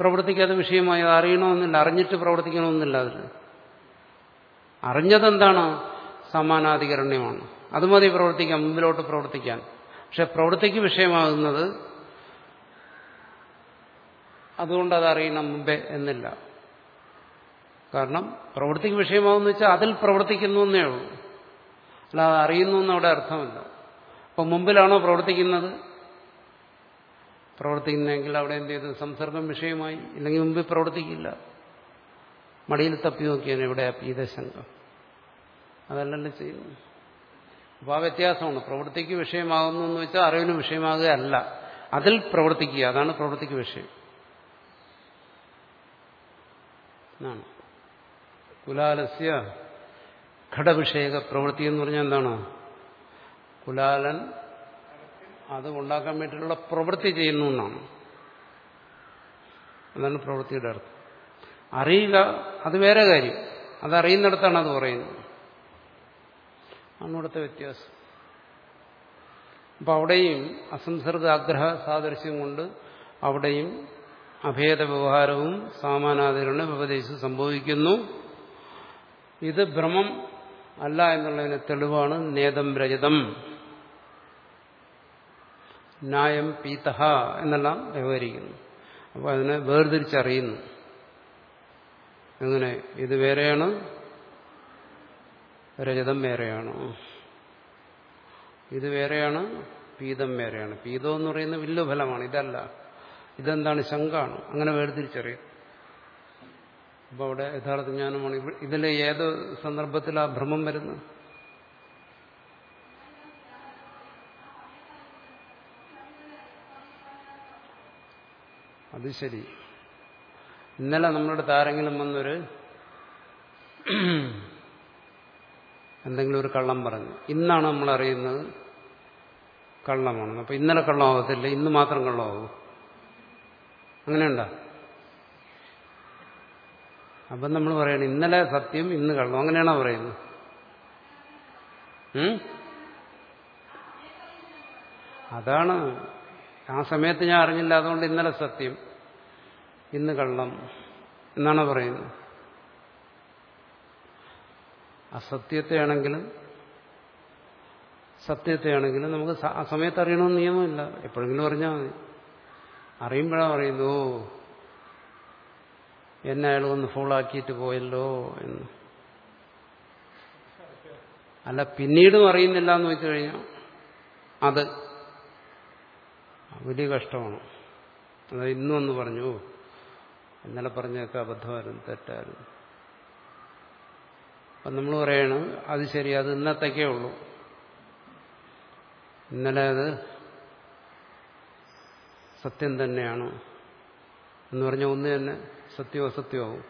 പ്രവൃത്തിക്ക് അത് വിഷയമായി അത് അറിയണമെന്നില്ല. അറിഞ്ഞിട്ട് പ്രവർത്തിക്കണമെന്നില്ല അതിൽ. അറിഞ്ഞതെന്താണ്? സമാനാധികരണ്യമാണ്. അത് മതി പ്രവർത്തിക്കാൻ മുമ്പിലോട്ട് പ്രവർത്തിക്കാൻ. പക്ഷെ പ്രവൃത്തിക്ക് വിഷയമാകുന്നത് അതുകൊണ്ട് അത് അറിയണം മുമ്പേ എന്നില്ല. കാരണം പ്രവൃത്തിക്ക് വിഷയമാകുന്ന വെച്ചാൽ അതിൽ പ്രവർത്തിക്കുന്നു എന്നേ ഉള്ളൂ. അല്ലാതെ അറിയുന്നു എന്നവിടെ അർത്ഥമില്ല. അപ്പം മുമ്പിലാണോ പ്രവർത്തിക്കുന്നത്? പ്രവർത്തിക്കുന്നെങ്കിൽ അവിടെ എന്ത് ചെയ്തു? സംസർഗം വിഷയമായി. ഇല്ലെങ്കിൽ മുമ്പിൽ പ്രവർത്തിക്കില്ല. മടിയിൽ തപ്പി നോക്കിയാണ് ഇവിടെ പീതശങ്കം അതല്ലല്ലോ ചെയ്യുന്നു അപ്പോൾ ആ വ്യത്യാസമാണ്. പ്രവൃത്തിക്ക് വിഷയമാകുന്നു എന്ന് വെച്ചാൽ അറിവിന് വിഷയമാകുകയല്ല. അതിൽ പ്രവർത്തിക്കുക. അതാണ് പ്രവൃത്തിക്ക് വിഷയം. എന്നാണ്. കുലാലസ്യ ഘടവിഷയക പ്രവൃത്തി എന്ന് പറഞ്ഞാൽ എന്താണ്? കുലാലൻ അത് ഉണ്ടാക്കാൻ വേണ്ടിയിട്ടുള്ള പ്രവൃത്തി ചെയ്യുന്നു എന്നാണ്. അതാണ് പ്രവൃത്തിയുടെ അർത്ഥം. അറിയുക അത് വേറെ കാര്യം. അതറിയുന്നിടത്താണ് അത് പറയുന്നത്. ആണ് ഇവിടുത്തെ വ്യത്യാസം. അപ്പം അവിടെയും അസംസർഗ ആഗ്രഹ സാദൃശ്യം കൊണ്ട് അവിടെയും അഭേദ വ്യവഹാരവും സാമാനാതിരണ ഉപദേശം സംഭവിക്കുന്നു. ഇത് ഭ്രമം അല്ല എന്നുള്ളതിന് തെളിവാണ് നേതം രജതം. ന്യായം പീതഹ എന്നെല്ലാം വ്യവഹരിക്കുന്നു. അപ്പോൾ അതിനെ വേർതിരിച്ചറിയുന്നു. എങ്ങനെ ഇത് വേറെയാണ് രജതം വേറെയാണ്. ഇത് വേറെയാണ് പീതം വേറെയാണ്. പീതം എന്ന് പറയുന്ന വില്ലുഫലമാണ് ഫലമാണ് ഇതല്ല. ഇതെന്താണ് ശങ്കാണ്? അങ്ങനെ വേർതിരിച്ചറിയും അപ്പോൾ അവിടെ യഥാർത്ഥ ജ്ഞാനമാണ്. ഇതിലെ ഏത് ആ ഭ്രമം വരുന്നത്? അത് ശരി. ഇന്നലെ നമ്മളുടെ താരെങ്കിലും വന്നൊരു എന്തെങ്കിലും ഒരു കള്ളം പറഞ്ഞു. ഇന്നാണ് നമ്മൾ അറിയുന്നത് കള്ളമാണെന്ന്. അപ്പൊ ഇന്നലെ കള്ളമാവത്തില്ല ഇന്ന് മാത്രം കള്ളമാവും. അങ്ങനെയുണ്ടോ? അപ്പം നമ്മൾ പറയണം ഇന്നലെ സത്യം ഇന്ന് കള്ളം അങ്ങനെയാണോ പറയുന്നത്? അതാണ്. ആ സമയത്ത് ഞാൻ അറിഞ്ഞില്ല അതുകൊണ്ട് ഇന്നലെ സത്യം ഇന്ന് കള്ളം എന്നാണ് പറയുന്നത്. അസത്യത്തെയാണെങ്കിലും സത്യത്തെയാണെങ്കിലും നമുക്ക് ആ സമയത്ത് അറിയണമെന്ന് നിയമമില്ല. എപ്പോഴെങ്കിലും അറിഞ്ഞാൽ മതി. അറിയുമ്പോഴാണ് പറയുന്നു ഓ എന്നെ അയാൾ ഒന്ന് ഫോളാക്കിയിട്ട് പോയല്ലോ എന്ന്. അല്ല പിന്നീടും അറിയുന്നില്ല എന്ന് വെച്ചു കഴിഞ്ഞാൽ അത് വലിയ കഷ്ടമാണ്. അത് ഇന്നും ഒന്ന് പറഞ്ഞു "ഓ, ഇന്നലെ പറഞ്ഞൊക്കെ അബദ്ധമായിരുന്നു തെറ്റായിരുന്നു. അപ്പം നമ്മൾ പറയണം അത് ശരി അത് ഇന്നത്തേക്കേ ഉള്ളൂ. ഇന്നലെ അത് സത്യം തന്നെയാണ് എന്ന് പറഞ്ഞ ഒന്ന് തന്നെ സത്യമോ അസത്യമാവും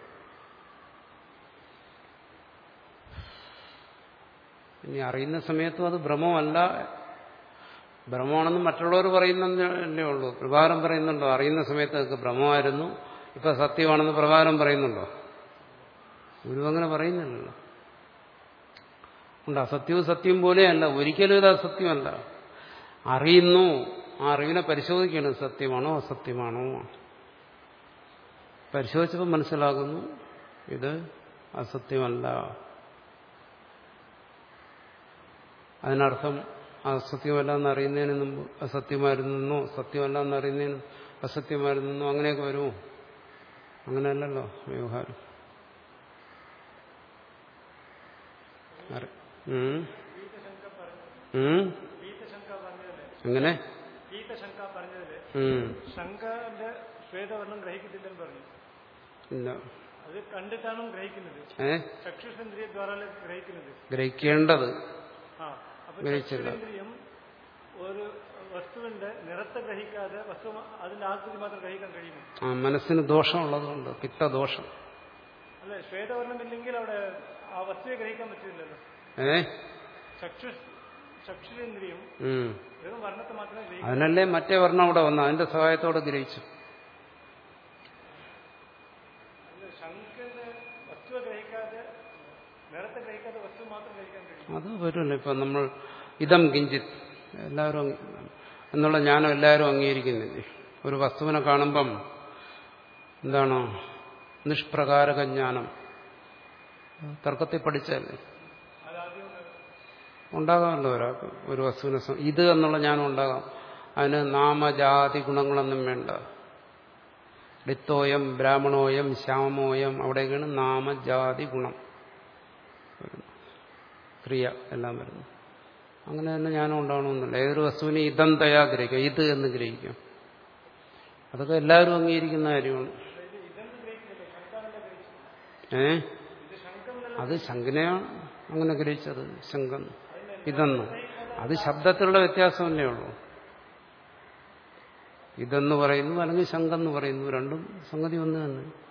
ഇനി അറിയുന്ന സമയത്തും അത് ഭ്രമമല്ല. ഭ്രമമാണെന്ന് മറ്റുള്ളവർ പറയുന്നതല്ലേ ഉള്ളൂ. പ്രഭാരം പറയുന്നുണ്ടോ? അറിയുന്ന സമയത്ത് അതൊക്കെ ഭ്രമമായിരുന്നു. ഇപ്പൊ സത്യമാണെന്ന് പ്രഭാരം പറയുന്നുണ്ടോ? ഗുരു അങ്ങനെ പറയുന്നില്ലല്ലോ. ഉണ്ട്? അസത്യവും സത്യം പോലെയല്ല. ഒരിക്കലും ഇത് അസത്യമല്ല. അറിയുന്നു. ആ അറിവിനെ പരിശോധിക്കണം. സത്യമാണോ? അസത്യമാണോ? പരിശോധിച്ചപ്പോൾ മനസ്സിലാകുന്നു ഇത് അസത്യമല്ല. അതിനർത്ഥം അസത്യമല്ല എന്നറിയുന്നതിന് മുമ്പ് അസത്യമായിരുന്നോ സത്യമല്ല എന്നറിയുന്നതിന് അസത്യമായിരുന്നോ അങ്ങനെയൊക്കെ വരുമോ അങ്ങനെയല്ലല്ലോ വ്യവഹാരം. അങ്ങനെ. ശങ്കന്റെ ശ്വേതവർണം ഗ്രഹിക്കത്തില്ലെന്ന് പറഞ്ഞു. ഇല്ല. ഏ? ഗ്രഹിക്കേണ്ടത്. ഗ്രഹിച്ചില്ല. ഒരു വസ്തുവിന്റെ നിറത്തെ ഗ്രഹിക്കാതെ വസ്തു അതിന്റെ ആകൃതി മാത്രം ഗ്രഹിക്കാൻ കഴിയുന്നു ആ മനസ്സിന് ദോഷമുള്ളതുകൊണ്ട് പിത്തദോഷം. അല്ലെ ശ്വേതവർണമില്ലെങ്കിൽ അവിടെ ആ വസ്തുവെ ഗ്രഹിക്കാൻ പറ്റില്ലല്ലോ. ഏ? ചക്ഷു ചക്ഷുരേന്ദ്രിയം. വർണത്തെ മാത്രമേ അതിനല്ലേ മറ്റേ വർണം അവിടെ വന്നു അതിന്റെ സഹായത്തോടെ ഗ്രഹിച്ചു അല്ല, ശങ്കന്റെ വസ്തുവെ ഗ്രഹിക്കാതെ നിറത്തെ ഗ്രഹിക്കാതെ വസ്തു മാത്രം ഗ്രഹിക്കാൻ കഴിയും അത് വരുമല്ലോ ഇപ്പൊ നമ്മൾ ഇതം കിഞ്ചിത്. എല്ലാവരും എന്നുള്ള ജ്ഞാനം എല്ലാവരും അംഗീകരിക്കുന്നില്ലേ? ഒരു വസ്തുവിനെ കാണുമ്പം എന്താണ്? നിഷ്പ്രകാരക ജ്ഞാനം തർക്കത്തിൽ പഠിച്ചല്ലേ ഉണ്ടാകാമല്ലോ ഒരാൾക്ക് ഒരു വസ്തുവിനെ ഇത് എന്നുള്ള ജ്ഞാനം ഉണ്ടാകാം. അതിന് നാമജാതി ഗുണങ്ങളൊന്നും വേണ്ട. ഡിത്തോയം ബ്രാഹ്മണോയം ശ്യാമോയം അവിടെയൊക്കെയാണ് നാമജാതി ഗുണം. ക്രിയ എല്ലാം വരുന്നു. അങ്ങനെ തന്നെ ഞാനും ഉണ്ടാകണമെന്നില്ല ഏതൊരു വസ്തുവിനെ ഇതം തയാ ഇത് എന്ന് ഗ്രഹിക്കാം അതൊക്കെ എല്ലാവരും അംഗീകരിക്കുന്ന കാര്യമാണ്. ഏ? അത് ശങ്കനെയാണ് അങ്ങനെ ഗ്രഹിച്ചത് ശങ്കം ഇതെന്ന്. അത് ശബ്ദത്തിലുള്ള വ്യത്യാസമല്ലേ ഉള്ളൂ. ഇതെന്ന് പറയുന്നു അല്ലെങ്കിൽ ശങ്കെന്ന് പറയുന്നു. രണ്ടും സംഗതി ഒന്ന് തന്നെ.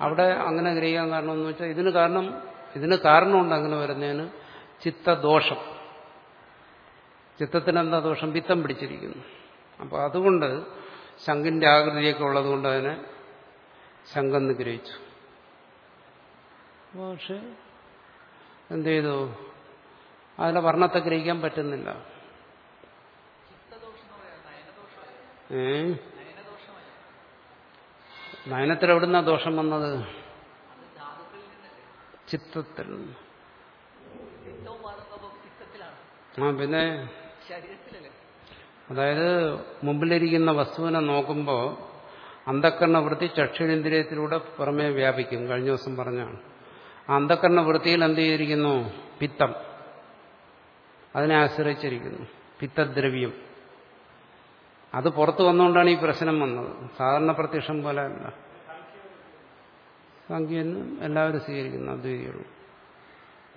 അവിടെ അങ്ങനെ ഗ്രഹിക്കാൻ കാരണം എന്ന് വെച്ചാൽ ഇതിന് കാരണം ഇതിന് കാരണമുണ്ട് അങ്ങനെ വരുന്നതിന് ചിത്തദോഷം. ചിത്തത്തിന് എന്താ ദോഷം? പിത്തം പിടിച്ചിരിക്കുന്നു. അപ്പോൾ അതുകൊണ്ട് ശങ്കിന്റെ ആകൃതിയൊക്കെ ഉള്ളതുകൊണ്ട് അതിനെ ശങ്കെന്ന് നിഗ്രഹിച്ചു പക്ഷെ എന്ത് ചെയ്തു? അതിലെ വർണത്തെ ഗ്രഹിക്കാൻ പറ്റുന്നില്ല. ഏ? നയനത്തിലെവിടുന്ന ദോഷം വന്നത്? ചിത്തത്തിൽ ആ പിന്നെ അതായത് മുമ്പിലിരിക്കുന്ന വസ്തുവിനെ നോക്കുമ്പോൾ അന്ധക്കരണ വൃത്തി ചക്ഷുരേന്ദ്രിയത്തിലൂടെ പുറമേ വ്യാപിക്കും. കഴിഞ്ഞ ദിവസം പറഞ്ഞാണ്. ആ അന്ധക്കരണ വൃത്തിയിൽ എന്ത് ചെയ്തിരിക്കുന്നു? പിത്തം. അതിനെ ആശ്രയിച്ചിരിക്കുന്നു. പിത്തദ്രവ്യം. അത് പുറത്തു വന്നുകൊണ്ടാണ് ഈ പ്രശ്നം വന്നത്. സാധാരണ പ്രത്യക്ഷം പോലെ അല്ല. സംഖ്യന്ന് എല്ലാവരും സ്വീകരിക്കുന്നു അദ്വൈതികളും.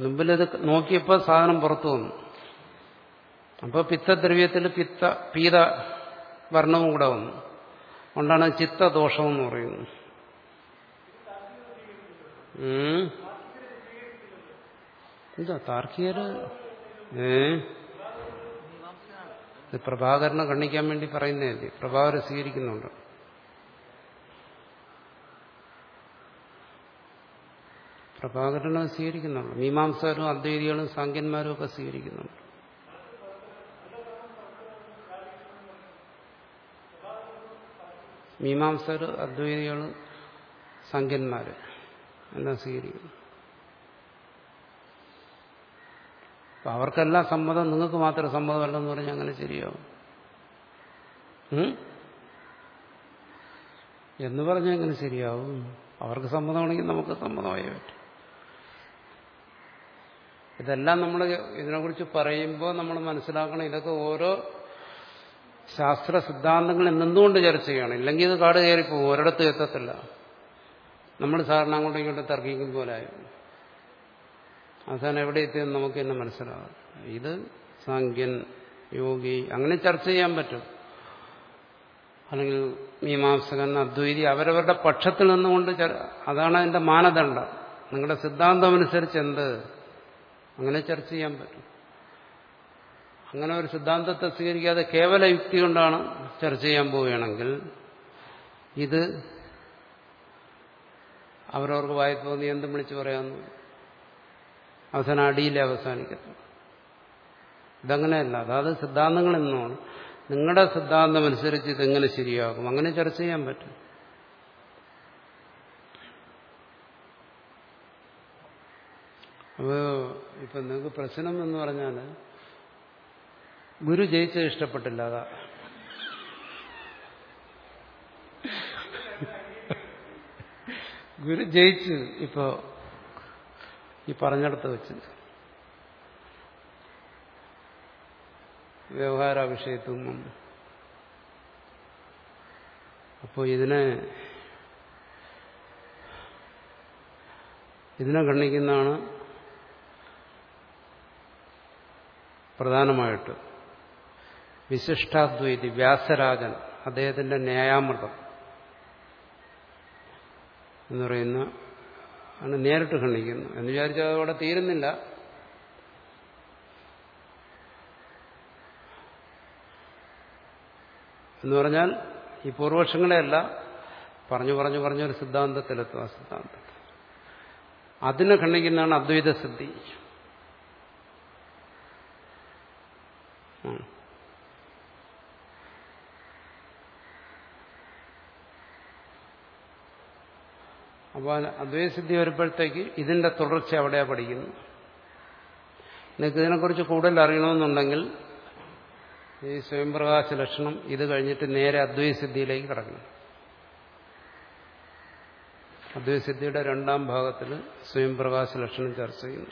മുമ്പിലത് നോക്കിയപ്പോൾ സാധനം പുറത്തു വന്നു. അപ്പോൾ പിത്തദ്രവ്യത്തിൽ പിത്ത പീത വർണവും കൂടെ വന്നു. അതുകൊണ്ടാണ് ചിത്തദോഷം എന്ന് പറയുന്നത്. എന്താ താർക്കികര്? ഏ? പ്രഭാകരനെ കണ്ണിക്കാൻ വേണ്ടി പറയുന്നതല്ലേ? പ്രഭാകരൻ സ്വീകരിക്കുന്നുണ്ട്. പ്രഭാകരനെ സ്വീകരിക്കുന്നുണ്ട്. മീമാംസകരും അദ്വൈതികളും സാങ്കന്മാരും ഒക്കെ സ്വീകരിക്കുന്നുണ്ട്. മീമാംസകർ അദ്വൈതികൾ സംഖ്യന്മാര് എന്താ സ്വീകരിക്കുന്നു. അവർക്കെല്ലാം സമ്മതം നിങ്ങൾക്ക് മാത്രം സമ്മതമല്ലെന്ന് പറഞ്ഞാൽ അങ്ങനെ ശരിയാവും. എന്ന് പറഞ്ഞാൽ എങ്ങനെ ശരിയാവും. അവർക്ക് സമ്മതമാണെങ്കിൽ നമുക്ക് സമ്മതമായേ പറ്റും. ഇതെല്ലാം നമ്മൾ ഇതിനെക്കുറിച്ച് പറയുമ്പോൾ നമ്മൾ മനസ്സിലാക്കണം. ഇതൊക്കെ ഓരോ ശാസ്ത്ര സിദ്ധാന്തങ്ങൾ നിന്നുകൊണ്ട് ചർച്ച ചെയ്യണം? ഇല്ലെങ്കിൽ ഇത് കാട് കയറിപ്പോകും ഒരിടത്തും എത്തത്തില്ല. നമ്മൾ സാറിന് അങ്ങോട്ടും ഇങ്ങോട്ട് തർക്കിക്കും പോലെ ആയി. അവസാനം എവിടെ എത്തിയെന്ന് നമുക്ക് തന്നെ മനസ്സിലാവും. ഇത് സാഖ്യൻ യോഗി അങ്ങനെ ചർച്ച ചെയ്യാൻ പറ്റും. അല്ലെങ്കിൽ മീമാംസകൻ അദ്വൈതി അവരവരുടെ പക്ഷത്തിൽ നിന്നുകൊണ്ട് അതാണ് അതിന്റെ മാനദണ്ഡം. നിങ്ങളുടെ സിദ്ധാന്തം അനുസരിച്ച് എന്ത്? അങ്ങനെ ചർച്ച ചെയ്യാൻ പറ്റും. അങ്ങനെ ഒരു സിദ്ധാന്തത്തെ സ്വീകരിക്കാതെ കേവല യുക്തി കൊണ്ടാണ് ചർച്ച ചെയ്യാൻ പോവുകയാണെങ്കിൽ ഇത് അവരവർക്ക് വായി തോന്നി എന്തും വിളിച്ചു പറയാമെന്ന് അവസാനം അടിയിലെ അവസാനിക്കത്തുള്ളൂ ഇതങ്ങനെയല്ല. അതാത് സിദ്ധാന്തങ്ങൾ എന്നാണ് നിങ്ങളുടെ സിദ്ധാന്തം അനുസരിച്ച് ഇതെങ്ങനെ ശരിയാകും? അങ്ങനെ ചർച്ച ചെയ്യാൻ പറ്റും. അപ്പോൾ ഇപ്പം നിങ്ങൾക്ക് പ്രശ്നം എന്ന് പറഞ്ഞാൽ ഗുരു ജയിച്ചത് ഇഷ്ടപ്പെട്ടില്ല അതാ. ഗുരു ജയിച്ച് ഇപ്പോ ഈ പറഞ്ഞിടത്ത് വെച്ച്. വ്യവഹാര വിഷയത്തൊന്നും അപ്പോ അപ്പോൾ ഇതിനെ ഇതിനെ ഖണ്ഡിക്കുന്നതാണ് പ്രധാനമായിട്ട്. വിശിഷ്ടാദ്വൈതി വ്യാസരാജൻ അദ്ദേഹത്തിന്റെ ന്യായാമൃതം എന്ന് പറയുന്ന ആണ് നേരിട്ട് ഖണ്ഡിക്കുന്നു എന്ന് വിചാരിച്ചാൽ അതവിടെ തീരുന്നില്ല. എന്ന് പറഞ്ഞാൽ ഈ പൂർവക്ഷങ്ങളെയല്ല പറഞ്ഞു പറഞ്ഞു പറഞ്ഞൊരു സിദ്ധാന്തത്തിലെത്തും ആ സിദ്ധാന്തത്തിൽ. അതിനെ ഖണ്ഡിക്കുന്നതാണ് അദ്വൈത സിദ്ധി അപ്പോൾ അദ്വൈസിദ്ധി വരുമ്പോഴത്തേക്ക് ഇതിന്റെ തുടർച്ച അവിടെയാണ് പഠിക്കുന്നു? നിങ്ങൾക്ക് ഇതിനെക്കുറിച്ച് കൂടുതൽ അറിയണമെന്നുണ്ടെങ്കിൽ ഈ സ്വയംപ്രകാശ ലക്ഷണം ഇത് കഴിഞ്ഞിട്ട് നേരെ അദ്വൈസിദ്ധിയിലേക്ക് കടക്കണം. അദ്വൈതസിദ്ധിയുടെ രണ്ടാം ഭാഗത്തിൽ സ്വയംപ്രകാശ ലക്ഷണം ചർച്ച ചെയ്യുന്നു.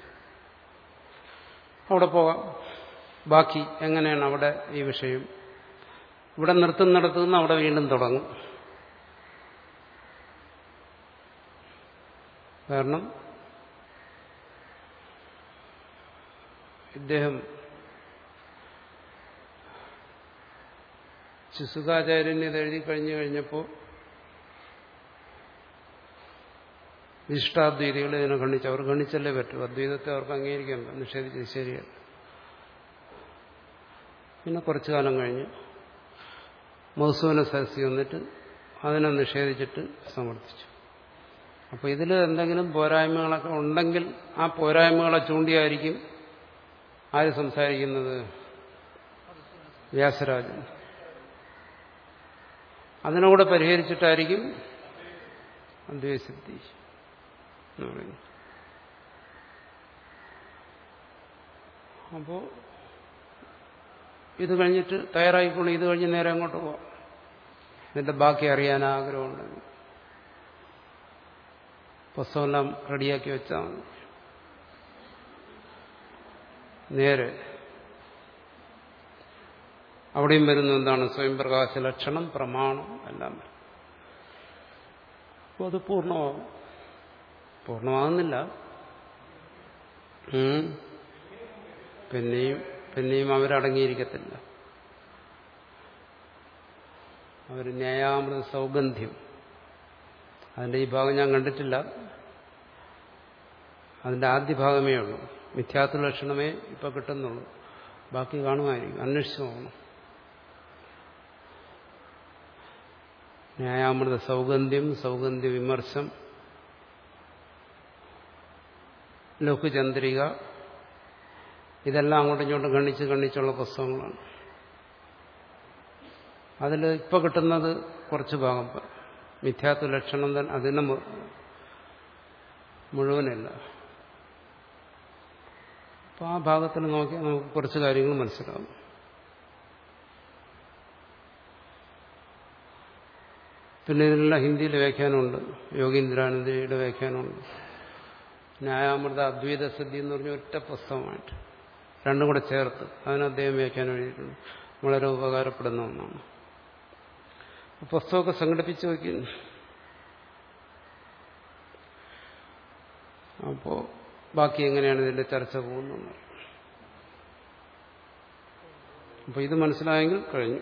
അവിടെ പോകാം. ബാക്കി എങ്ങനെയാണ് അവിടെ ഈ വിഷയം? ഇവിടെ നിർത്തുന്നിടത്തുനിന്ന് അവിടെ വീണ്ടും തുടങ്ങും. കാരണം ഇദ്ദേഹം ശിശുകാചാര്യൻ ഇത് എഴുതി കഴിഞ്ഞു കഴിഞ്ഞപ്പോൾ വിശിഷ്ടാദ്വൈതികൾ ഇതിനെ ഖണ്ഡിച്ചു അവർ ഖണ്ഡിച്ചല്ലേ പറ്റൂ. അദ്വൈതത്തെ അവർക്ക് അംഗീകരിക്കാൻ നിഷേധിച്ചത് ശരിയല്ല. പിന്നെ കുറച്ചു കാലം കഴിഞ്ഞ് മൗസുവിനെ സരസ്വതി വന്നിട്ട് അതിനെ നിഷേധിച്ചിട്ട് സമർത്ഥിച്ചു. അപ്പോൾ ഇതിൽ എന്തെങ്കിലും പോരായ്മകളൊക്കെ ഉണ്ടെങ്കിൽ ആ പോരായ്മകളെ ചൂണ്ടിയായിരിക്കും ആര് സംസാരിക്കുന്നത്? വ്യാസരാജൻ. അതിനൂടെ പരിഹരിച്ചിട്ടായിരിക്കും അദ്വൈസിദ്ധി പറയുന്നത്. അപ്പോൾ ഇത് കഴിഞ്ഞിട്ട് തയ്യാറായിക്കൊണ്ട് ഇത് കഴിഞ്ഞ് നേരെ അങ്ങോട്ട് പോവാം. ഇതിന്റെ ബാക്കി അറിയാൻ ആഗ്രഹമുണ്ടെങ്കിൽ. പുസ്തകമെല്ലാം റെഡിയാക്കി വെച്ചാൽ മതി. നേരെ. അവിടെയും വരുന്ന എന്താണ്? സ്വയം പ്രകാശ ലക്ഷണം പ്രമാണം എല്ലാം അപ്പോൾ അത് പൂർണമാകും പൂർണമാകുന്നില്ല പിന്നെയും പിന്നെയും അവരടങ്ങിയിരിക്കത്തില്ല. അവർ ന്യായാമൃത സൗഗന്ധ്യം. അതിന്റെ ഈ ഭാഗം ഞാൻ കണ്ടിട്ടില്ല. അതിന്റെ ആദ്യ ഭാഗമേ ഉള്ളൂ. മിഥ്യാത്വ ലക്ഷണമേ ഇപ്പൊ കിട്ടുന്നുള്ളൂ. ബാക്കി കാണുമായിരിക്കും. അന്വേഷിച്ചു പോകണം ന്യായാമൃത സൗഗന്ധ്യം സൗഗന്ധ്യ വിമർശം ലഘുചന്ദ്രിക ഇതെല്ലാം അങ്ങോട്ടും ഇങ്ങോട്ടും ഖണ്ഡിച്ച് ഖണ്ഡിച്ചുള്ള പുസ്തകങ്ങളാണ്. അതിൽ ഇപ്പൊ കിട്ടുന്നത് കുറച്ച് ഭാഗം. മിഥ്യാത്വ ലക്ഷണം തന്നെ അതിന് മുഴുവനല്ല. അപ്പോൾ ആ ഭാഗത്തിൽ നോക്കിയാൽ നമുക്ക് കുറച്ച് കാര്യങ്ങൾ മനസ്സിലാവും. പിന്നെ ഇതിനുള്ള ഹിന്ദിയിലെ വ്യാഖ്യാനമുണ്ട്. യോഗീന്ദ്രാനന്ദയുടെ വ്യാഖ്യാനമുണ്ട്. ന്യായാമൃത അദ്വൈത സിദ്ധി എന്ന് പറഞ്ഞ ഒറ്റ പുസ്തകമായിട്ട് രണ്ടും കൂടെ ചേർത്ത് അതിന് അദ്ദേഹം വ്യാഖ്യാനം എഴുതിയിട്ടുണ്ട്. വളരെ ഉപകാരപ്പെടുന്ന ഒന്നാണ്. പുസ്തകമൊക്കെ സംഘടിപ്പിച്ചു വയ്ക്കുന്നു അപ്പോൾ ബാക്കി എങ്ങനെയാണ് ഇതിന്റെ ചർച്ച പോകുന്നത്? അപ്പൊ ഇത് മനസ്സിലായെങ്കിൽ കഴിഞ്ഞു.